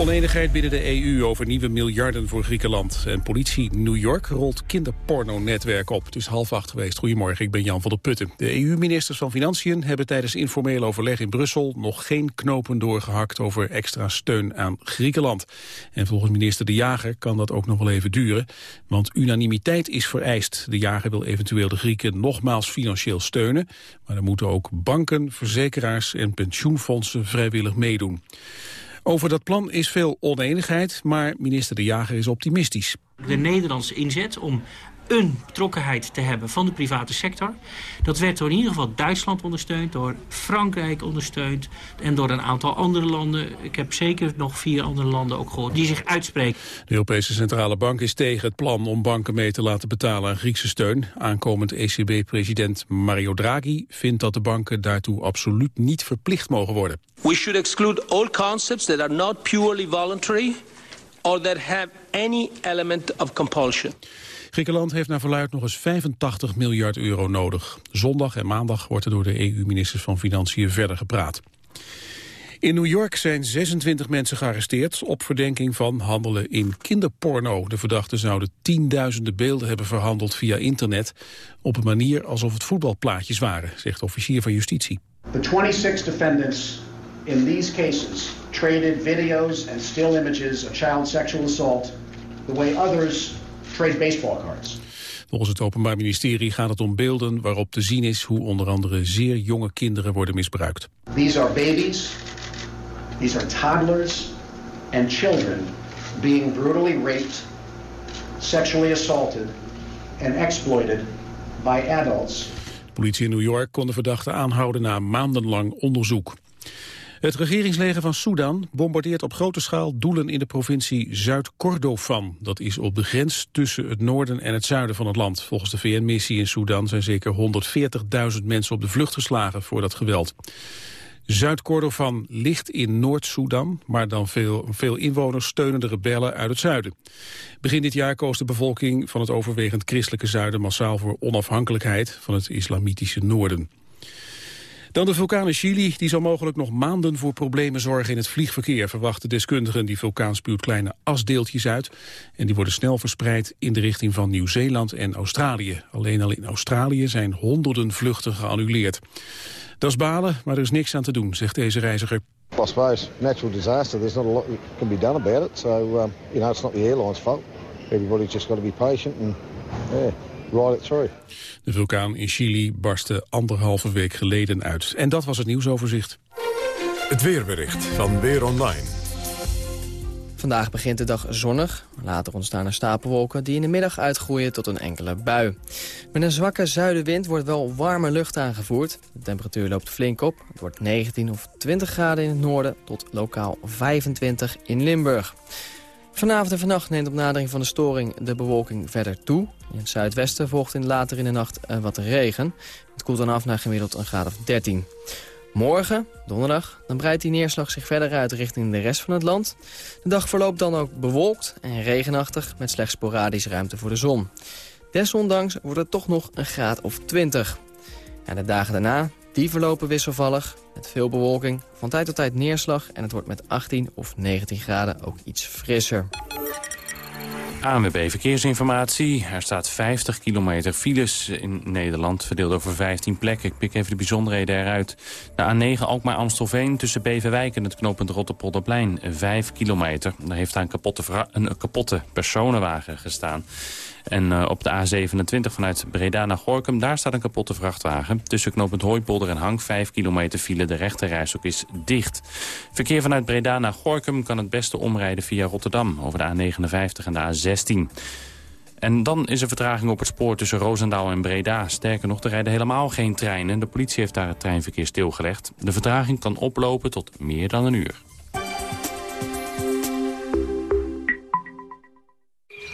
Oneenigheid binnen de EU over nieuwe miljarden voor Griekenland. En politie New York rolt kinderporno-netwerk op. Het is half acht geweest. Goedemorgen, ik ben Jan van der Putten. De EU-ministers van Financiën hebben tijdens informeel overleg in Brussel... nog geen knopen doorgehakt over extra steun aan Griekenland. En volgens minister De Jager kan dat ook nog wel even duren. Want unanimiteit is vereist. De Jager wil eventueel de Grieken nogmaals financieel steunen. Maar er moeten ook banken, verzekeraars en pensioenfondsen vrijwillig meedoen. Over dat plan is veel oneenigheid, maar minister De Jager is optimistisch. De Nederlandse inzet om een betrokkenheid te hebben van de private sector. Dat werd door in ieder geval Duitsland ondersteund, door Frankrijk ondersteund... en door een aantal andere landen. Ik heb zeker nog vier andere landen ook gehoord die zich uitspreken. De Europese Centrale Bank is tegen het plan om banken mee te laten betalen aan Griekse steun. Aankomend ECB-president Mario Draghi vindt dat de banken daartoe absoluut niet verplicht mogen worden. We should exclude all concepts that are not purely voluntary or that have any element of compulsion. Griekenland heeft naar verluid nog eens 85 miljard euro nodig. Zondag en maandag wordt er door de EU-ministers van Financiën verder gepraat. In New York zijn 26 mensen gearresteerd op verdenking van handelen in kinderporno. De verdachten zouden tienduizenden beelden hebben verhandeld via internet... op een manier alsof het voetbalplaatjes waren, zegt officier van justitie. The 26 defendants in these cases traded videos and still images of child sexual assault... the way others trade baseball cards. Volgens het Openbaar Ministerie gaat het om beelden waarop te zien is hoe onder andere zeer jonge kinderen worden misbruikt. These are babies, these are toddlers and children being brutally raped, sexually assaulted and exploited by adults. De politie in New York kon de verdachte aanhouden na maandenlang onderzoek. Het regeringsleger van Sudan bombardeert op grote schaal doelen in de provincie Zuid-Kordofan. Dat is op de grens tussen het noorden en het zuiden van het land. Volgens de VN-missie in Sudan zijn zeker 140.000 mensen op de vlucht geslagen voor dat geweld. Zuid-Kordofan ligt in Noord-Soedan, maar dan veel, veel inwoners steunen de rebellen uit het zuiden. Begin dit jaar koos de bevolking van het overwegend christelijke zuiden massaal voor onafhankelijkheid van het islamitische noorden. Dan de vulkaan in Chili, die zal mogelijk nog maanden voor problemen zorgen in het vliegverkeer, verwachten deskundigen. Die vulkaan spuwt kleine asdeeltjes uit en die worden snel verspreid in de richting van Nieuw-Zeeland en Australië. Alleen al in Australië zijn honderden vluchten geannuleerd. Dat is balen, maar er is niks aan te doen, zegt deze reiziger. I suppose natural disaster, there's not a lot can be done about it. So, um, you know, it's not the airline's fault. Everybody's just got to be patient and it through. De vulkaan in Chili barstte anderhalve week geleden uit. En dat was het nieuwsoverzicht. Het weerbericht van Weer Online. Vandaag begint de dag zonnig. Later ontstaan er stapelwolken die in de middag uitgroeien tot een enkele bui. Met een zwakke zuidenwind wordt wel warme lucht aangevoerd. De temperatuur loopt flink op. Het wordt 19 of 20 graden in het noorden tot lokaal 25 in Limburg. Vanavond en vannacht neemt op nadering van de storing de bewolking verder toe. In het zuidwesten volgt in later in de nacht wat regen. Het koelt dan af naar gemiddeld een graad of 13. Morgen, donderdag, dan breidt die neerslag zich verder uit richting de rest van het land. De dag verloopt dan ook bewolkt en regenachtig met slechts sporadisch ruimte voor de zon. Desondanks wordt het toch nog een graad of 20. En de dagen daarna, die verlopen wisselvallig met veel bewolking, van tijd tot tijd neerslag... en het wordt met 18 of 19 graden ook iets frisser. ANWB Verkeersinformatie. Er staat 50 kilometer files in Nederland, verdeeld over 15 plekken. Ik pik even de bijzonderheden eruit. De A9 Alkmaar-Amstelveen tussen Beverwijk en het knooppunt Rotterpolderplein. 5 kilometer. Daar heeft daar kapotte, een kapotte personenwagen gestaan. En uh, op de A27 vanuit Breda naar Gorkum, daar staat een kapotte vrachtwagen. Tussen knooppunt Hooipolder en Hang, 5 kilometer file. De rechterrijstok is dicht. Verkeer vanuit Breda naar Gorkum kan het beste omrijden via Rotterdam... over de A59 en de A16. En dan is er vertraging op het spoor tussen Roosendaal en Breda. Sterker nog, er rijden helemaal geen treinen. De politie heeft daar het treinverkeer stilgelegd. De vertraging kan oplopen tot meer dan een uur.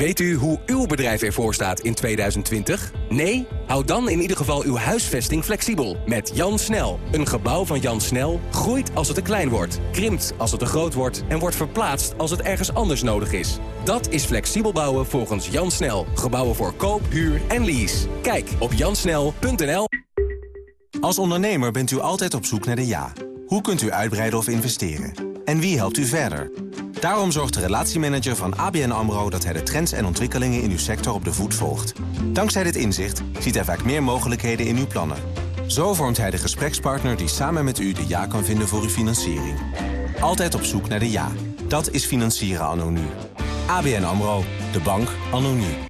Weet u hoe uw bedrijf ervoor staat in 2020? Nee? Houd dan in ieder geval uw huisvesting flexibel. Met Jan Snel. Een gebouw van Jan Snel groeit als het te klein wordt, krimpt als het te groot wordt... en wordt verplaatst als het ergens anders nodig is. Dat is flexibel bouwen volgens Jan Snel. Gebouwen voor koop, huur en lease. Kijk op jansnel.nl. Als ondernemer bent u altijd op zoek naar de ja. Hoe kunt u uitbreiden of investeren? En wie helpt u verder? Daarom zorgt de relatiemanager van ABN AMRO dat hij de trends en ontwikkelingen in uw sector op de voet volgt. Dankzij dit inzicht ziet hij vaak meer mogelijkheden in uw plannen. Zo vormt hij de gesprekspartner die samen met u de ja kan vinden voor uw financiering. Altijd op zoek naar de ja. Dat is financieren anno nu. ABN AMRO, de bank anno nu.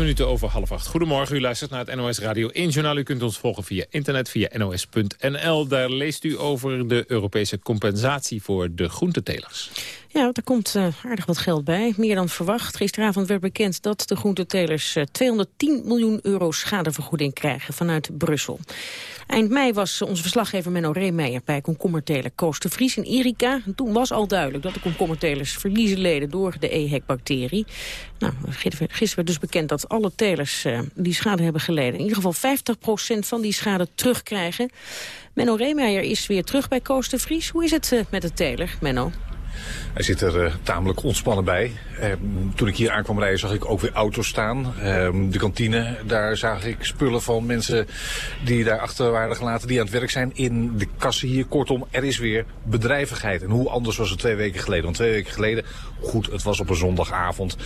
Minuten over half acht. Goedemorgen, u luistert naar het NOS Radio 1 Journaal. U kunt ons volgen via internet, via nos.nl. Daar leest u over de Europese compensatie voor de groentetelers. Ja, er komt uh, aardig wat geld bij. Meer dan verwacht. Gisteravond werd bekend dat de groentetelers uh, 210 miljoen euro schadevergoeding krijgen vanuit Brussel. Eind mei was onze verslaggever Menno Reemeijer bij komkommerteler Koos de Vries in Erika. En toen was al duidelijk dat de komkommertelers verliezen leden door de EHEC-bacterie. Nou, gisteren werd dus bekend dat alle telers uh, die schade hebben geleden... in ieder geval 50% van die schade terugkrijgen. Menno Reemeijer is weer terug bij Koos de Vries. Hoe is het uh, met de teler, Menno? Hij zit er uh, tamelijk ontspannen bij. Uh, toen ik hier aankwam rijden zag ik ook weer auto's staan. Uh, de kantine, daar zag ik spullen van mensen die daar achter waren gelaten, die aan het werk zijn in de kassen hier. Kortom, er is weer bedrijvigheid. En hoe anders was het twee weken geleden? Want twee weken geleden, goed, het was op een zondagavond.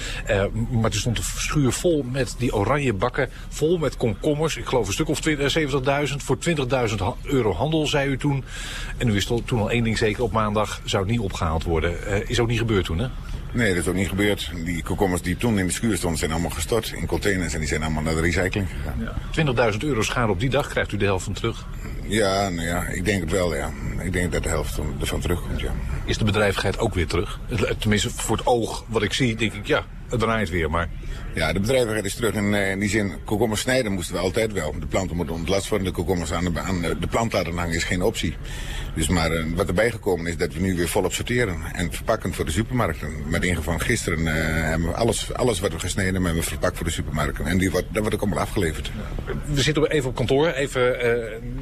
maar er stond een schuur vol met die oranje bakken, vol met komkommers. Ik geloof een stuk of 70.000 voor 20.000 euro handel, zei u toen. En u wist toen al één ding zeker, op maandag zou het niet opgehaald worden. Uh, is ook niet gebeurd toen, hè? Nee, dat is ook niet gebeurd. Die komkommers die toen in de schuur stonden zijn allemaal gestort in containers en die zijn allemaal naar de recycling gegaan. Ja. 20.000 euro schade op die dag, krijgt u de helft van terug? Ja, nou ja, ik denk het wel, ja. Ik denk dat de helft ervan terugkomt, ja. Is de bedrijvigheid ook weer terug? Tenminste, voor het oog wat ik zie, denk ik, ja, het draait weer, maar... Ja, de bedrijvigheid is terug. En in die zin, komkommers snijden moesten we altijd wel. De planten moeten ontlast worden. De komkommers aan de, aan de plant laten hangen is geen optie. Dus maar uh, wat erbij gekomen is dat we nu weer volop sorteren. En verpakken voor de supermarkten. Met ingang van gisteren uh, hebben we alles, alles wat we gesneden hebben we verpakt voor de supermarkten. En die wordt, dat wordt ook allemaal afgeleverd. We zitten even op kantoor. Even uh,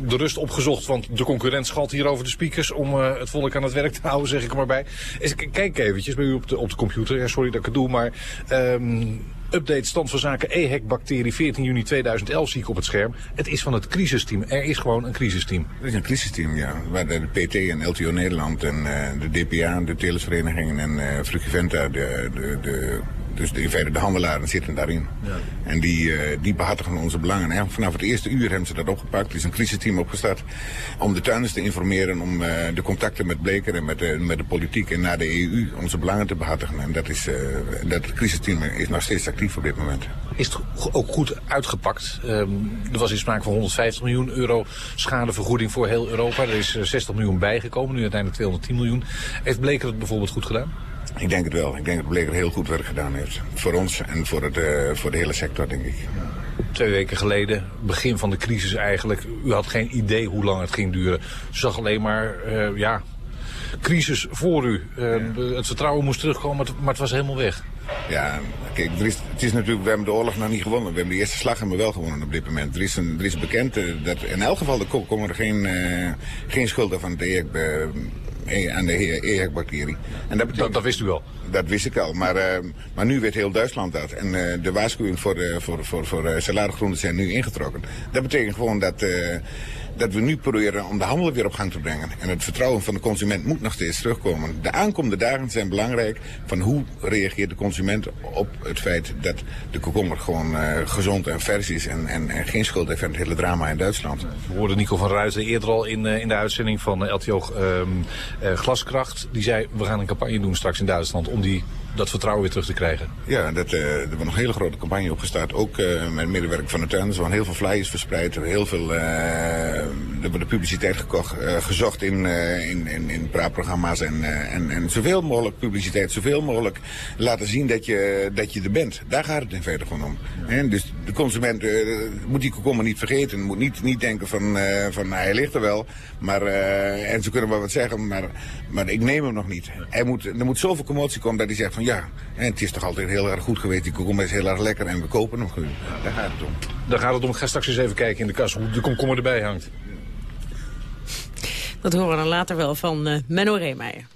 de rust opgezocht. Want de concurrent schalt hier over de speakers. Om het volk aan het werk te *laughs* houden, zeg ik er maar bij. Eens, kijk eventjes bij u op de, op de computer. Ja, sorry dat ik het doe, maar... Um, Update stand van zaken EHEC-bacterie 14 juni 2011 zie ik op het scherm. Het is van het crisisteam. Er is gewoon een crisisteam. Het is een crisisteam, ja. Waar de PT en LTO Nederland en uh, de DPA, de Telesvereniging en Frugiventa, de, de, de dus in feite de handelaren zitten daarin. Ja. En die, uh, die behartigen onze belangen. En vanaf het eerste uur hebben ze dat opgepakt. Er is een crisisteam opgestart om de tuinders te informeren, om uh, de contacten met Bleker en met de, met de politiek en naar de EU onze belangen te behartigen. En dat, is, uh, dat crisisteam is nog steeds actief op dit moment. Is het ook goed uitgepakt? Um, er was in sprake van 150 miljoen euro schadevergoeding voor heel Europa. Er is 60 miljoen bijgekomen, nu uiteindelijk 210 miljoen. Heeft Bleker het bijvoorbeeld goed gedaan? Ik denk het wel. Ik denk dat Bleker heel goed werk gedaan heeft. Voor ons en voor, het, uh, voor de hele sector, denk ik. Twee weken geleden, begin van de crisis eigenlijk. U had geen idee hoe lang het ging duren. U zag alleen maar, uh, ja, crisis voor u. Uh, ja. Het vertrouwen moest terugkomen, maar het was helemaal weg. Ja, kijk, er is, het is natuurlijk, we hebben de oorlog nog niet gewonnen. We hebben de eerste slag hebben we wel gewonnen op dit moment. Er is, een, er is bekend dat in elk geval de kok er geen, uh, geen schuld van het EEC aan de EHEC-bacterie. En dat, betekent, dat, dat, wist u wel? Dat wist ik al, maar, uh, maar nu weet heel Duitsland dat. En uh, de waarschuwing voor, uh, voor, voor, voor saladegroenten zijn nu ingetrokken. Dat betekent gewoon dat dat we nu proberen om de handel weer op gang te brengen. En het vertrouwen van de consument moet nog steeds terugkomen. De aankomende dagen zijn belangrijk van hoe reageert de consument op het feit dat de komkommer gewoon uh, gezond en vers is en, en, en geen schuld heeft aan het hele drama in Duitsland. We hoorden Nico van Ruijten eerder al in, uh, in de uitzending van LTO um, uh, Glaskracht. Die zei we gaan een campagne doen straks in Duitsland om die dat vertrouwen weer terug te krijgen? Ja, dat, uh, er wordt een hele grote campagne opgestart. Ook uh, met medewerking van de tuinders. Er waren heel veel flyers verspreid. Er, heel veel, uh, er wordt de publiciteit gekocht, gezocht in, in, in, in praatprogramma's. En, en, en zoveel mogelijk publiciteit, zoveel mogelijk laten zien dat je, dat je er bent. Daar gaat het in feite gewoon om. Ja. En dus de consument moet die komkommer niet vergeten. Moet niet, niet denken van, van nou, hij ligt er wel. Maar, en ze kunnen wel wat zeggen, maar, maar ik neem hem nog niet. Er moet, er moet zoveel commotie komen dat hij zegt van ja, en het is toch altijd heel erg goed geweest. Die komkommer is heel erg lekker en we kopen hem gewoon. Ja, daar gaat het om. Daar gaat het om. Ik ga straks eens even kijken in de kas hoe de komkommer erbij hangt. Dat horen we dan later wel van uh, Menno Reemeijer.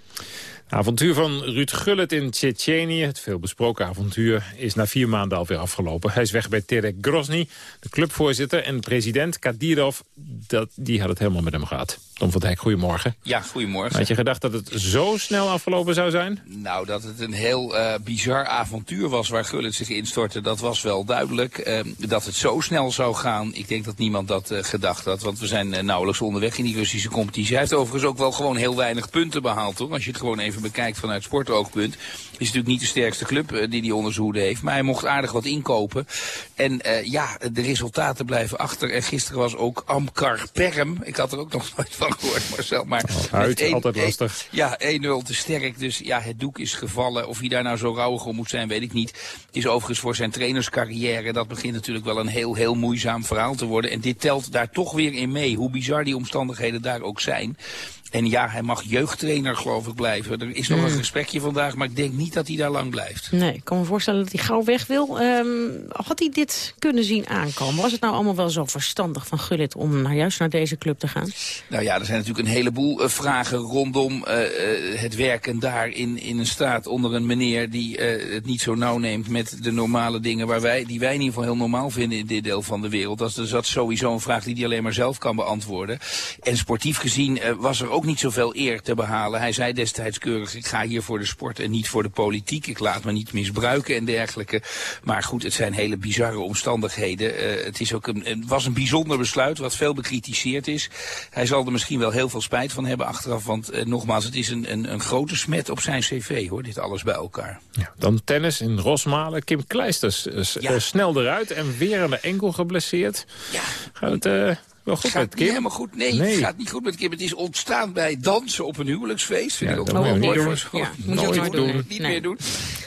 Avontuur van Ruud Gullit in Tsjetsjenië, het veelbesproken avontuur, is na vier maanden alweer afgelopen. Hij is weg bij Terek Grozny, de clubvoorzitter en president Kadirov. Dat, die had het helemaal met hem gehad. Tom van Dijk, goedemorgen. Ja, goedemorgen. Had je gedacht dat het zo snel afgelopen zou zijn? Nou, dat het een heel uh, bizar avontuur was waar Gullit zich instortte, dat was wel duidelijk. Uh, dat het zo snel zou gaan, ik denk dat niemand dat uh, gedacht had. Want we zijn nauwelijks onderweg in die Russische competitie. Hij heeft overigens ook wel gewoon heel weinig punten behaald, hoor. Als je het gewoon even bekijkt vanuit sportoogpunt. Is natuurlijk niet de sterkste club die hij onder zijn hoede heeft. Maar hij mocht aardig wat inkopen. En ja, de resultaten blijven achter. En gisteren was ook Amkar Perm. Ik had er ook *laughs* nog nooit van gehoord, Marcel. Maar oh, uit, een, altijd lastig. Een, ja, 1-0 te sterk. Dus ja, het doek is gevallen. Of hij daar nou zo rouwig om moet zijn, weet ik niet. Het is overigens voor zijn trainerscarrière. Dat begint natuurlijk wel een heel, heel moeizaam verhaal te worden. En dit telt daar toch weer in mee. Hoe bizar die omstandigheden daar ook zijn. En ja, hij mag jeugdtrainer geloof ik blijven. Er is nog een gesprekje vandaag, maar ik denk niet dat hij daar lang blijft. Nee, ik kan me voorstellen dat hij gauw weg wil. Um, had hij dit kunnen zien aankomen? Was het nou allemaal wel zo verstandig van Gullit om nou juist naar deze club te gaan? Nou ja, er zijn natuurlijk een heleboel uh, vragen rondom uh, uh, het werken daar in, in een staat onder een meneer die het niet zo nauw neemt met de normale dingen waar wij, die wij in ieder geval heel normaal vinden in dit deel van de wereld. Dat is dat sowieso een vraag die hij alleen maar zelf kan beantwoorden. En sportief gezien was er ook niet zoveel eer te behalen. Hij zei destijds keurig, ik ga hier voor de sport en niet voor de politiek. Ik laat me niet misbruiken en dergelijke. Maar goed, het zijn hele bizarre omstandigheden. Uh, het is ook een, het was een bijzonder besluit, wat veel bekritiseerd is. Hij zal er misschien wel heel veel spijt van hebben achteraf. Want uh, nogmaals, het is een, een, een, grote smet op zijn cv, hoor, dit alles bij elkaar. Ja, dan tennis in Rosmalen. Kim Kleisters ja. snel eruit en weer aan de enkel geblesseerd. Ja. Gaat het Wel goed het gaat met Kim. helemaal goed. Nee, Nee. het gaat niet goed met Kim. Het is ontstaan bij dansen op een huwelijksfeest. Vind Ja, ik ook dat moet niet doen. Ja, moet nooit doen. Niet Nee. meer doen.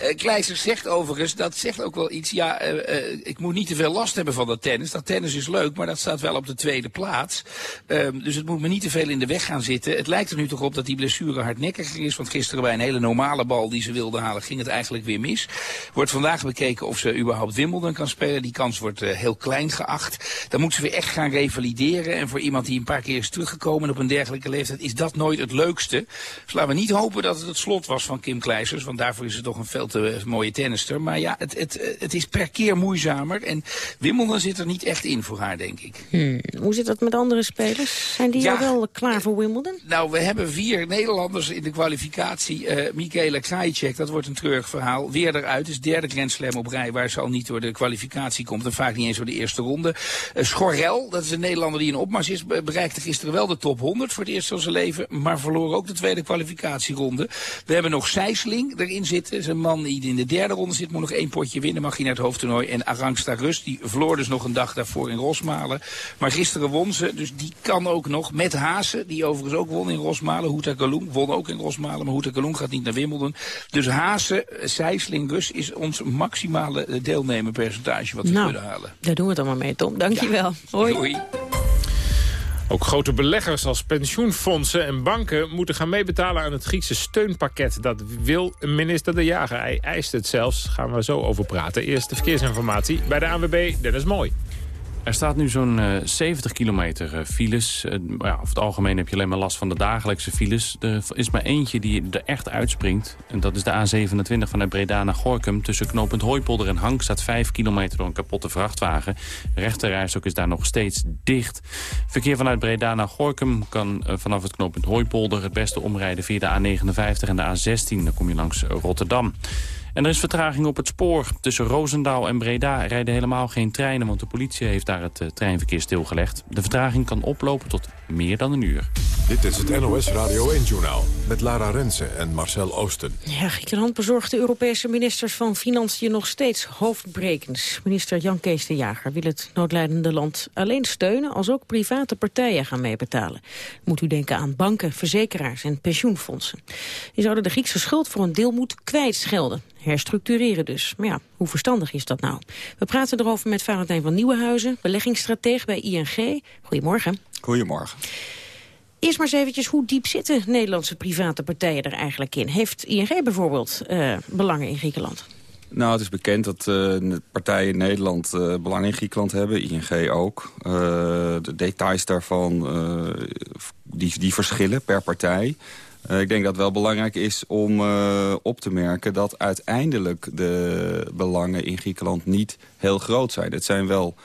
Eh Kleiser zegt overigens, dat zegt ook wel iets. Ja, eh, eh, ik moet niet te veel last hebben van dat tennis. Dat tennis is leuk, maar dat staat wel op de tweede plaats. Ehm, dus het moet me niet te veel in de weg gaan zitten. Het lijkt er nu toch op dat die blessure hardnekkiger is. Want gisteren bij een hele normale bal die ze wilde halen, ging het eigenlijk weer mis. Wordt vandaag bekeken of ze überhaupt Wimbledon kan spelen. Die kans wordt heel klein geacht. Dan moet ze weer echt gaan revalideren. En voor iemand die een paar keer is teruggekomen en op een dergelijke leeftijd, is dat nooit het leukste. Dus laten we niet hopen dat het het slot was van Kim Kleisers. Want daarvoor is ze toch een veel te eh, mooie tennister. Maar ja, het, het, eh, het is per keer moeizamer. En Wimbledon zit er niet echt in voor haar, denk ik. Hmm. Hoe zit dat met andere spelers? Zijn die Ja. al wel klaar voor Wimbledon? Nou, we hebben vier Nederlanders in de kwalificatie. Eh Michaela Krajicek, dat wordt een treurig verhaal. Weer eruit, is derde Grand Slam op rij... waar ze al niet door de kwalificatie komt... en vaak niet eens door de eerste ronde. Eh, Schorrel, dat is een Nederlander die in opmars is... be- bereikte gisteren wel de top 100 voor het eerst van zijn leven... maar verloor ook de tweede kwalificatieronde. We hebben nog Sijsling erin zitten. Is een man die in de derde ronde zit... moet nog één potje winnen, mag hij naar het hoofdtoernooi. En Arangsta Rust, die verloor dus nog een dag daarvoor in Rosmalen. Maar gisteren won ze, dus die kan ook nog. Met Hazen, die overigens ook won in Rosmalen. Hoeta Galung won ook in Rosmalen, maar Hoeta Galung gaat niet naar Wimbledon. Dus Hazen, Sijsling, Rust is ons maximale eh, deelnemerpercentage wat we Nou, kunnen halen. daar doen we het allemaal mee, Tom. Dankjewel. Hoi. Doei. Ook grote beleggers als pensioenfondsen en banken moeten gaan meebetalen aan het Griekse steunpakket. Dat wil minister De Jager. Hij eist het zelfs. Gaan we zo over praten. Eerst de verkeersinformatie bij de ANWB. Dennis Mooi. Er staat nu zo'n eh, 70 kilometer eh, files. Eh, maar ja, over het algemeen heb je alleen maar last van de dagelijkse files. Er is maar eentje die er echt uitspringt. En dat is de A27 vanuit Breda naar Gorkum. Tussen knooppunt Hooipolder en Hank staat 5 kilometer door een kapotte vrachtwagen. Rechterrijstok is daar nog steeds dicht. Verkeer vanuit Breda naar Gorkum kan eh, vanaf het knooppunt Hooipolder... het beste omrijden via de A59 en de A16. Dan kom je langs eh, Rotterdam. En er is vertraging op het spoor. Tussen Roosendaal en Breda rijden helemaal geen treinen... want de politie heeft daar het eh, treinverkeer stilgelegd. De vertraging kan oplopen tot meer dan een uur. Dit is het NOS Radio 1-journaal met Lara Rensen en Marcel Oosten. Ja, Griekenland bezorgt de Europese ministers van Financiën nog steeds hoofdbrekens. Minister Jan Kees de Jager wil het noodlijdende land alleen steunen... als ook private partijen gaan meebetalen. Moet u denken aan banken, verzekeraars en pensioenfondsen. Die zouden de Griekse schuld voor een deel moeten kwijtschelden. Herstructureren dus. Maar ja, hoe verstandig is dat nou? We praten erover met Valentijn van Nieuwenhuizen, beleggingsstratege bij ING. Goedemorgen. Goedemorgen. Eerst maar eens eventjes, hoe diep zitten Nederlandse private partijen er eigenlijk in? Heeft ING bijvoorbeeld eh, belangen in Griekenland? Nou, het is bekend dat eh, partijen in Nederland eh belang in Griekenland hebben. ING ook. De details daarvan die, die verschillen per partij. Ik denk dat het wel belangrijk is om op te merken... dat uiteindelijk de belangen in Griekenland niet heel groot zijn. Het zijn wel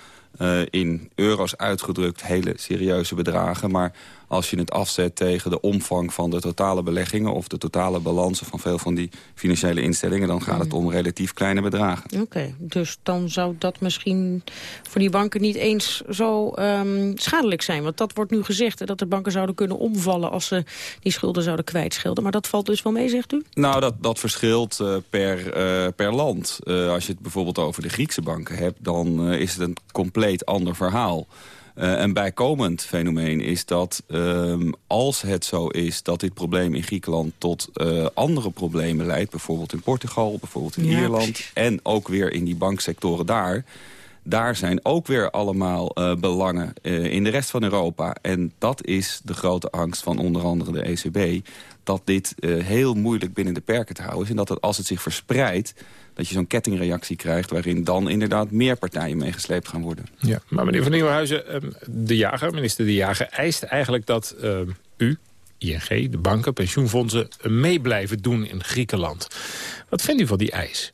in euro's uitgedrukt hele serieuze bedragen... maar als je het afzet tegen de omvang van de totale beleggingen... of de totale balansen van veel van die financiële instellingen... dan gaat het om relatief kleine bedragen. Oké, dus dan zou dat misschien voor die banken niet eens zo ehm, schadelijk zijn. Want dat wordt nu gezegd, dat de banken zouden kunnen omvallen... als ze die schulden zouden kwijtschelden. Maar dat valt dus wel mee, zegt u? Nou, dat, dat verschilt eh, per, eh, per land. Eh, als je het bijvoorbeeld over de Griekse banken hebt... dan is het een compleet ander verhaal. Uh, een bijkomend fenomeen is dat um, als het zo is dat dit probleem in Griekenland tot uh, andere problemen leidt... bijvoorbeeld in Portugal, bijvoorbeeld in ja, Ierland precies. en ook weer in die banksectoren daar... daar zijn ook weer allemaal uh, belangen in de rest van Europa. En dat is de grote angst van onder andere de ECB... dat dit heel moeilijk binnen de perken te houden is... en dat het, als het zich verspreidt dat je zo'n kettingreactie krijgt... waarin dan inderdaad meer partijen meegesleept gaan worden. Ja, maar meneer Van Nieuwenhuizen, de jager, minister De Jager... eist eigenlijk dat uh, u, ING, de banken, pensioenfondsen... mee blijven doen in Griekenland. Wat vindt u van die eis?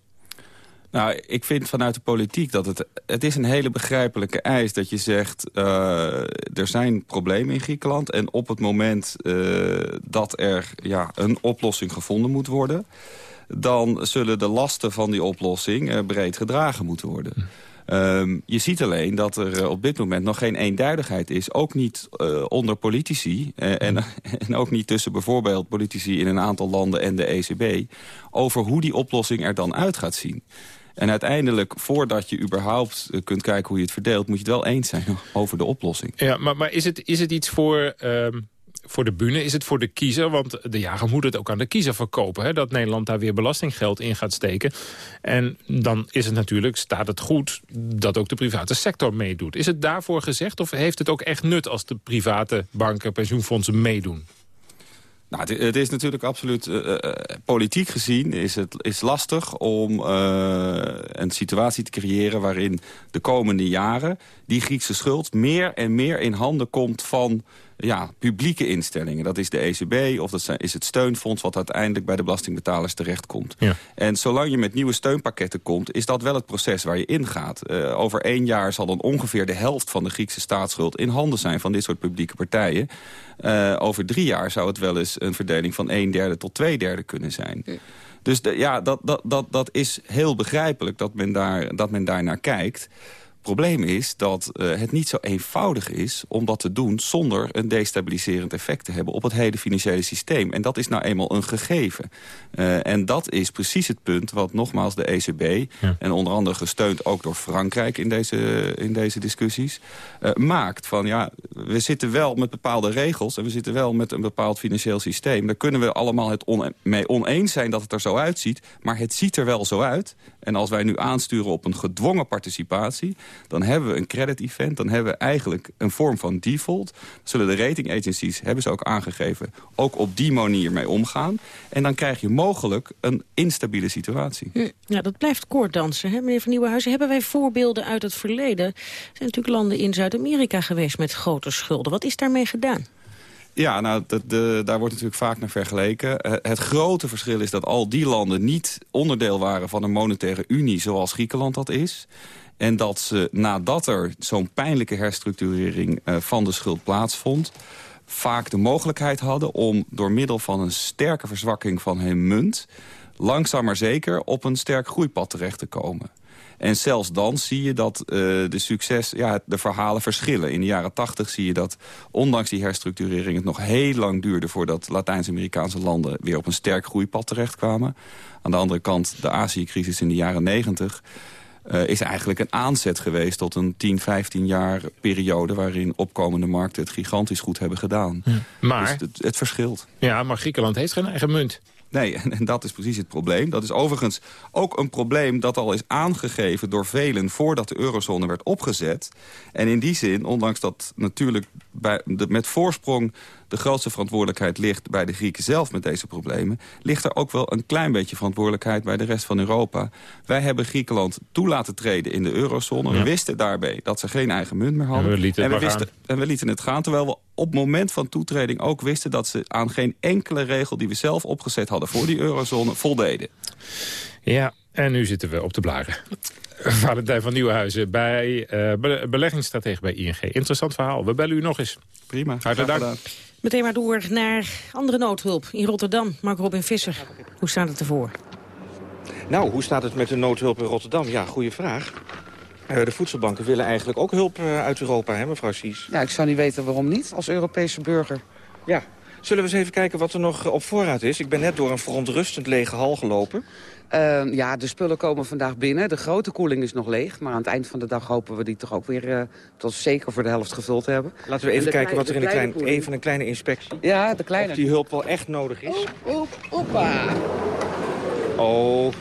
Nou, ik vind vanuit de politiek dat het... Het is een hele begrijpelijke eis dat je zegt... Uh, er zijn problemen in Griekenland... en op het moment uh, dat er ja, een oplossing gevonden moet worden dan zullen de lasten van die oplossing uh, breed gedragen moeten worden. Um, je ziet alleen dat er uh, op dit moment nog geen eenduidigheid is. Ook niet uh, onder politici en, *laughs* en ook niet tussen bijvoorbeeld politici in een aantal landen en de ECB... over hoe die oplossing er dan uit gaat zien. En uiteindelijk, voordat je überhaupt eh, kunt kijken hoe je het verdeelt... moet je het wel eens zijn *laughs* over de oplossing. Ja, maar, maar is, het, is het iets voor... Ehm, voor de bühne, is het voor de kiezer? Want de jager moet het ook aan de kiezer verkopen. Hè, dat Nederland daar weer belastinggeld in gaat steken. En dan is het natuurlijk, staat het goed dat ook de private sector meedoet. Is het daarvoor gezegd of heeft het ook echt nut als de private banken, pensioenfondsen meedoen? Nou, het, is natuurlijk absoluut, uh, politiek gezien is het is lastig om uh, een situatie te creëren waarin de komende jaren die Griekse schuld meer en meer in handen komt van ja, publieke instellingen. Dat is de ECB of dat is het steunfonds... wat uiteindelijk bij de belastingbetalers terechtkomt. Ja. En zolang je met nieuwe steunpakketten komt... is dat wel het proces waar je ingaat. Uh, over één jaar zal dan ongeveer de helft van de Griekse staatsschuld... in handen zijn van dit soort publieke partijen. Uh, over drie jaar zou het wel eens een verdeling van een derde tot twee derde kunnen zijn. Ja. Dus de, ja, dat, dat, dat, dat is heel begrijpelijk dat men daar, dat men daar naar kijkt probleem is dat uh, het niet zo eenvoudig is om dat te doen... zonder een destabiliserend effect te hebben op het hele financiële systeem. En dat is nou eenmaal een gegeven. Uh, en dat is precies het punt wat nogmaals de ECB... Ja. en onder andere gesteund ook door Frankrijk in deze, in deze discussies... Uh, maakt van ja, we zitten wel met bepaalde regels... en we zitten wel met een bepaald financieel systeem. Daar kunnen we allemaal het on mee oneens zijn dat het er zo uitziet... maar het ziet er wel zo uit. En als wij nu aansturen op een gedwongen participatie dan hebben we een credit event. Dan hebben we eigenlijk een vorm van default. Zullen de rating agencies, hebben ze ook aangegeven... ook op die manier mee omgaan. En dan krijg je mogelijk een instabiele situatie. Hm, ja, dat blijft koorddansen, hè, meneer Van Nieuwenhuizen. Hebben wij voorbeelden uit het verleden? Er zijn natuurlijk landen in Zuid-Amerika geweest met grote schulden. Wat is daarmee gedaan? Ja, nou, de, de, daar wordt natuurlijk vaak naar vergeleken. Het grote verschil is dat al die landen niet onderdeel waren van een monetaire unie zoals Griekenland dat is. En dat ze nadat er zo'n pijnlijke herstructurering uh, van de schuld plaatsvond... vaak de mogelijkheid hadden om door middel van een sterke verzwakking van hun munt... langzaam maar zeker op een sterk groeipad terecht te komen. En zelfs dan zie je dat uh, de succes, ja, de verhalen verschillen. In de jaren tachtig zie je dat, ondanks die herstructurering... het nog heel lang duurde voordat Latijns-Amerikaanse landen... weer op een sterk groeipad terechtkwamen. Aan de andere kant de Azië-crisis in de jaren negentig... Uh, is eigenlijk een aanzet geweest tot een 10, 15 jaar periode... waarin opkomende markten het gigantisch goed hebben gedaan. Ja. Maar, dus het, het, verschilt. Ja, maar Griekenland heeft geen eigen munt. Nee, *laughs* en, en, dat is precies het probleem. Dat is overigens ook een probleem dat al is aangegeven door velen... voordat de eurozone werd opgezet. En in die zin, ondanks dat natuurlijk bij de, met voorsprong de grootste verantwoordelijkheid ligt bij de Grieken zelf met deze problemen... ligt er ook wel een klein beetje verantwoordelijkheid bij de rest van Europa. Wij hebben Griekenland toe laten treden in de eurozone. Ja. We wisten daarbij dat ze geen eigen munt meer hadden. En we lieten, en we wisten, en we lieten het gaan, terwijl we op het moment van toetreding ook wisten... dat ze aan geen enkele regel die we zelf opgezet hadden voor die eurozone voldeden. Ja, en nu zitten we op de blaren. *laughs* Valentijn van Nieuwenhuizen bij uh, beleggingsstratege bij ING. Interessant verhaal. We bellen u nog eens. Prima. Hartelijk dank. Meteen maar door naar andere noodhulp in Rotterdam. Mark Robin Visser, hoe staat het ervoor? Nou, hoe staat het met de noodhulp in Rotterdam? Ja, goede vraag. Uh, de voedselbanken willen eigenlijk ook hulp uh, uit Europa, hè, mevrouw Sies? Ja, ik zou niet weten waarom niet, als Europese burger. Ja. Zullen we eens even kijken wat er nog op voorraad is? Ik ben net door een verontrustend lege hal gelopen. Uh, ja, de spullen komen vandaag binnen. De grote koeling is nog leeg. Maar aan het eind van de dag hopen we die toch ook weer uh, tot zeker voor de helft gevuld te hebben. Laten we even kijken wat er in de kleine, klein, even een kleine inspectie. Ja, de kleine. Of die hulp wel echt nodig is. Oep, oep, oepa. Oh,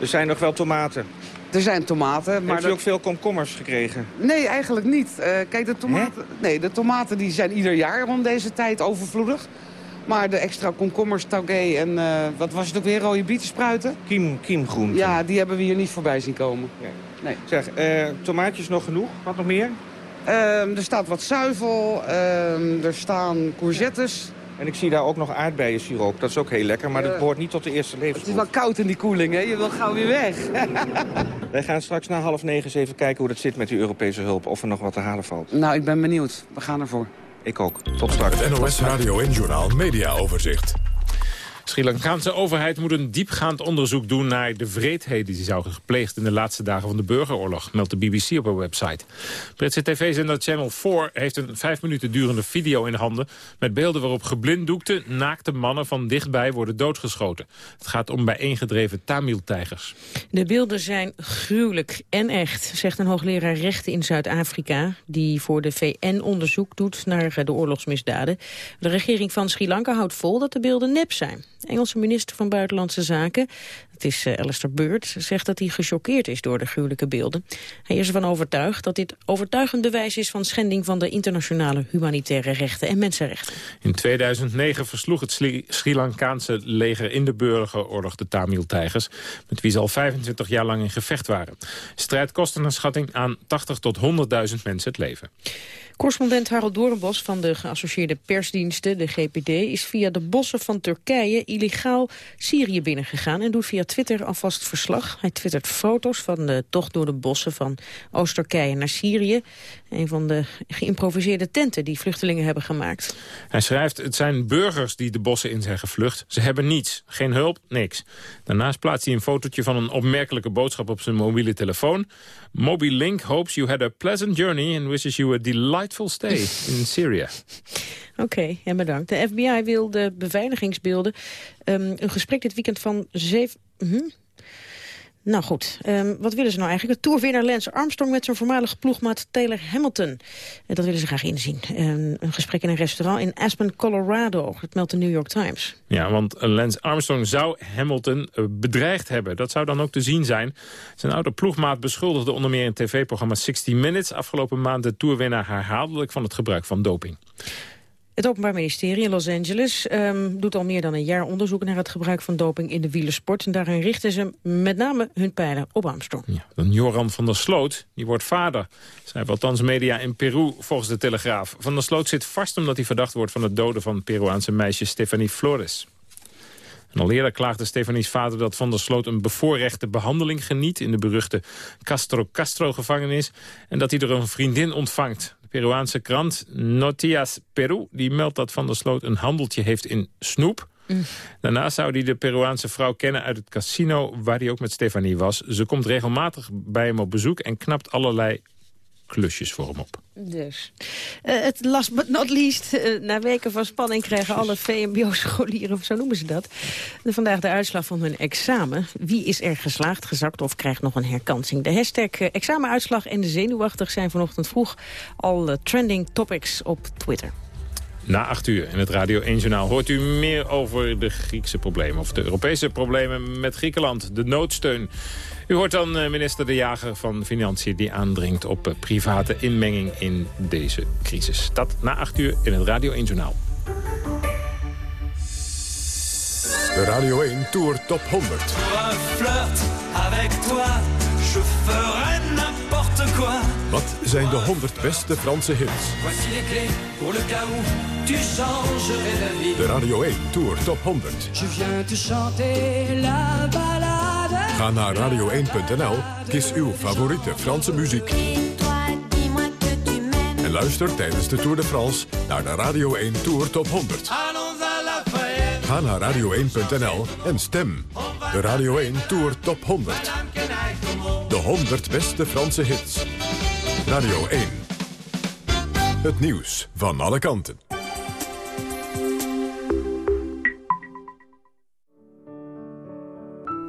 er zijn nog wel tomaten. Er zijn tomaten. Maar Heeft u ook veel komkommers gekregen? Nee, eigenlijk niet. Uh, kijk, de tomaten, nee, de tomaten die zijn ieder jaar rond deze tijd overvloedig. Maar de extra komkommers, taugé en uh, wat was het ook weer, rode bietenspruiten? Kiem, kiemgroenten. Ja, die hebben we hier niet voorbij zien komen. Nee. nee. Zeg, uh, tomaatjes nog genoeg? Wat nog meer? Uh, er staat wat zuivel, ehm, er staan courgettes. En ik zie daar ook nog aardbeiensiroop. Dat is ook heel lekker, maar dat behoort niet tot de eerste levensbehoefte. Het is wel koud in die koeling, hè? Je wil gauw weer weg. *laughs* *laughs* Wij gaan straks na half negen eens even kijken hoe dat zit met die Europese hulp. Of er nog wat te halen valt. Nou, ik ben benieuwd. We gaan ervoor. Ik ook. Tot straks. Het NOS Radio en Journaal Media Overzicht. Sri Lankaanse overheid moet een diepgaand onderzoek doen... naar de vreedheden die zouden gepleegd in de laatste dagen van de burgeroorlog... meldt de BBC op haar website. Britse tv-zender Channel 4 heeft een vijf minuten durende video in handen... met beelden waarop geblinddoekte, naakte mannen van dichtbij worden doodgeschoten. Het gaat om bijeengedreven Tamil-tijgers. De beelden zijn gruwelijk en echt, zegt een hoogleraar rechten in Zuid-Afrika... die voor de VN onderzoek doet naar de oorlogsmisdaden. De regering van Sri Lanka houdt vol dat de beelden nep zijn. Engelse minister van Buitenlandse Zaken, het is uh, Alistair Byrd... zegt dat hij gechoqueerd is door de gruwelijke beelden. Hij is ervan overtuigd dat dit overtuigend bewijs is... van schending van de internationale humanitaire rechten en mensenrechten. In 2009 versloeg het Sri Lankaanse leger in de burgeroorlog de Tamil-tijgers... met wie ze al 25 jaar lang in gevecht waren. De strijd kostte een schatting aan 80 tot 100.000 mensen het leven. Correspondent Harold Doornbos van de geassocieerde persdiensten, de GPD... is via de bossen van Turkije illegaal Syrië binnengegaan... en doet via Twitter alvast verslag. Hij twittert foto's van de tocht door de bossen van Oost-Turkije naar Syrië. Een van de geïmproviseerde tenten die vluchtelingen hebben gemaakt. Hij schrijft, het zijn burgers die de bossen in zijn gevlucht. Ze hebben niets, geen hulp, niks. Daarnaast plaatst hij een fotootje van een opmerkelijke boodschap op zijn mobiele telefoon. Moby Link hopes you had a pleasant journey and wishes you a delightful stay in Syria. *laughs* Oké, okay, bedankt. De FBI wil de beveiligingsbeelden um, een gesprek dit weekend van zeven... Hm? Nou goed, um, wat willen ze nou eigenlijk? De toerwinnaar Lance Armstrong met zijn voormalige ploegmaat Taylor Hamilton. dat willen ze graag inzien. Um, een gesprek in een restaurant in Aspen, Colorado. Dat meldt de New York Times. Ja, want Lance Armstrong zou Hamilton uh, bedreigd hebben. Dat zou dan ook te zien zijn. Zijn oude ploegmaat beschuldigde onder meer in tv-programma 60 Minutes... afgelopen maand de toerwinnaar herhaaldelijk van het gebruik van doping. Het Openbaar Ministerie in Los Angeles um, doet al meer dan een jaar onderzoek naar het gebruik van doping in de wielersport. En daarin richten ze met name hun pijlen op Armstrong. Ja, dan Joran van der Sloot, die wordt vader. Schrijft althans media in Peru volgens de Telegraaf. Van der Sloot zit vast omdat hij verdacht wordt van het doden van Peruaanse meisje Stephanie Flores. Al eerder klaagde Stefanie's vader dat Van der Sloot een bevoorrechte behandeling geniet... in de beruchte Castro Castro-gevangenis... en dat hij er een vriendin ontvangt. De Peruaanse krant Notias Peru die meldt dat Van der Sloot een handeltje heeft in snoep... Mm. Daarnaast zou hij de Peruaanse vrouw kennen uit het casino waar hij ook met Stefanie was. Ze komt regelmatig bij hem op bezoek en knapt allerlei klusjes voor hem op. Dus. Uh, het last but not least, uh, na weken van spanning krijgen alle VMBO-scholieren, *laughs* zo noemen ze dat, vandaag de uitslag van hun examen. Wie is er geslaagd, gezakt of krijgt nog een herkansing? De hashtag uh, examenuitslag en de zenuwachtig zijn vanochtend vroeg al trending topics op Twitter. Na acht uur in het Radio 1 Journaal hoort u meer over de Griekse problemen... of de Europese problemen met Griekenland, de noodsteun. U hoort dan minister De Jager van Financiën... die aandringt op private inmenging in deze crisis. Dat na acht uur in het Radio 1 Journaal. De Radio 1 Tour Top 100. Wat zijn de 100 beste Franse hits? De Radio 1 Tour Top 100. Ga naar radio1.nl, kies uw favoriete Franse muziek. En luister tijdens de Tour de France naar de Radio 1 Tour Top 100. Ga naar radio1.nl en stem. De Radio 1 Tour Top 100. De 100 beste Franse hits. Radio 1. Het nieuws van alle kanten.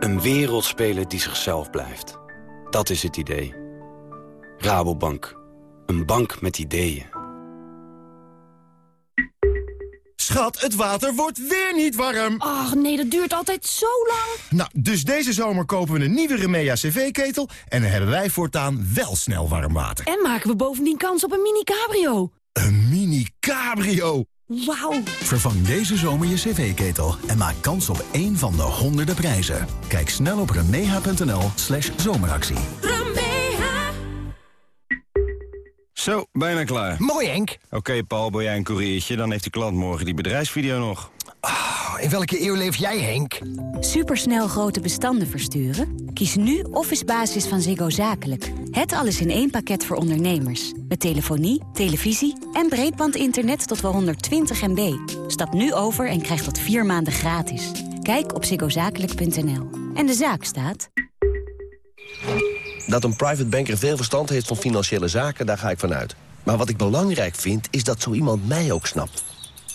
Een wereldspeler die zichzelf blijft. Dat is het idee. Rabobank. Een bank met ideeën. Schat, het water wordt weer niet warm. Ach nee, dat duurt altijd zo lang. Nou, dus deze zomer kopen we een nieuwe Remea cv-ketel... en dan hebben wij voortaan wel snel warm water. En maken we bovendien kans op een mini-cabrio. Een mini-cabrio? Wauw. Vervang deze zomer je cv-ketel en maak kans op één van de honderden prijzen. Kijk snel op remeha.nl slash zomeractie. Zo, bijna klaar. Mooi, Henk. Oké, Paul, ben jij een koeriertje? Dan heeft de klant morgen die bedrijfsvideo nog. Oh, in welke eeuw leef jij, Henk? Supersnel grote bestanden versturen? Kies nu Office Basis van Ziggo Zakelijk. Het alles in één pakket voor ondernemers. Met telefonie, televisie en breedbandinternet tot wel 120 MB. Stap nu over en krijg dat vier maanden gratis. Kijk op ziggozakelijk.nl. En de zaak staat... Dat een private banker veel verstand heeft van financiële zaken, daar ga ik vanuit. Maar wat ik belangrijk vind, is dat zo iemand mij ook snapt.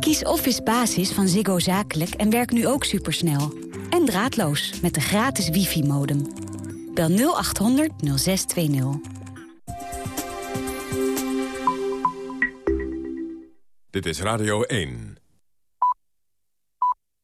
Kies Office Basis van Ziggo Zakelijk en werk nu ook supersnel. En draadloos met de gratis wifi-modem. Bel 0800 0620. Dit is Radio 1.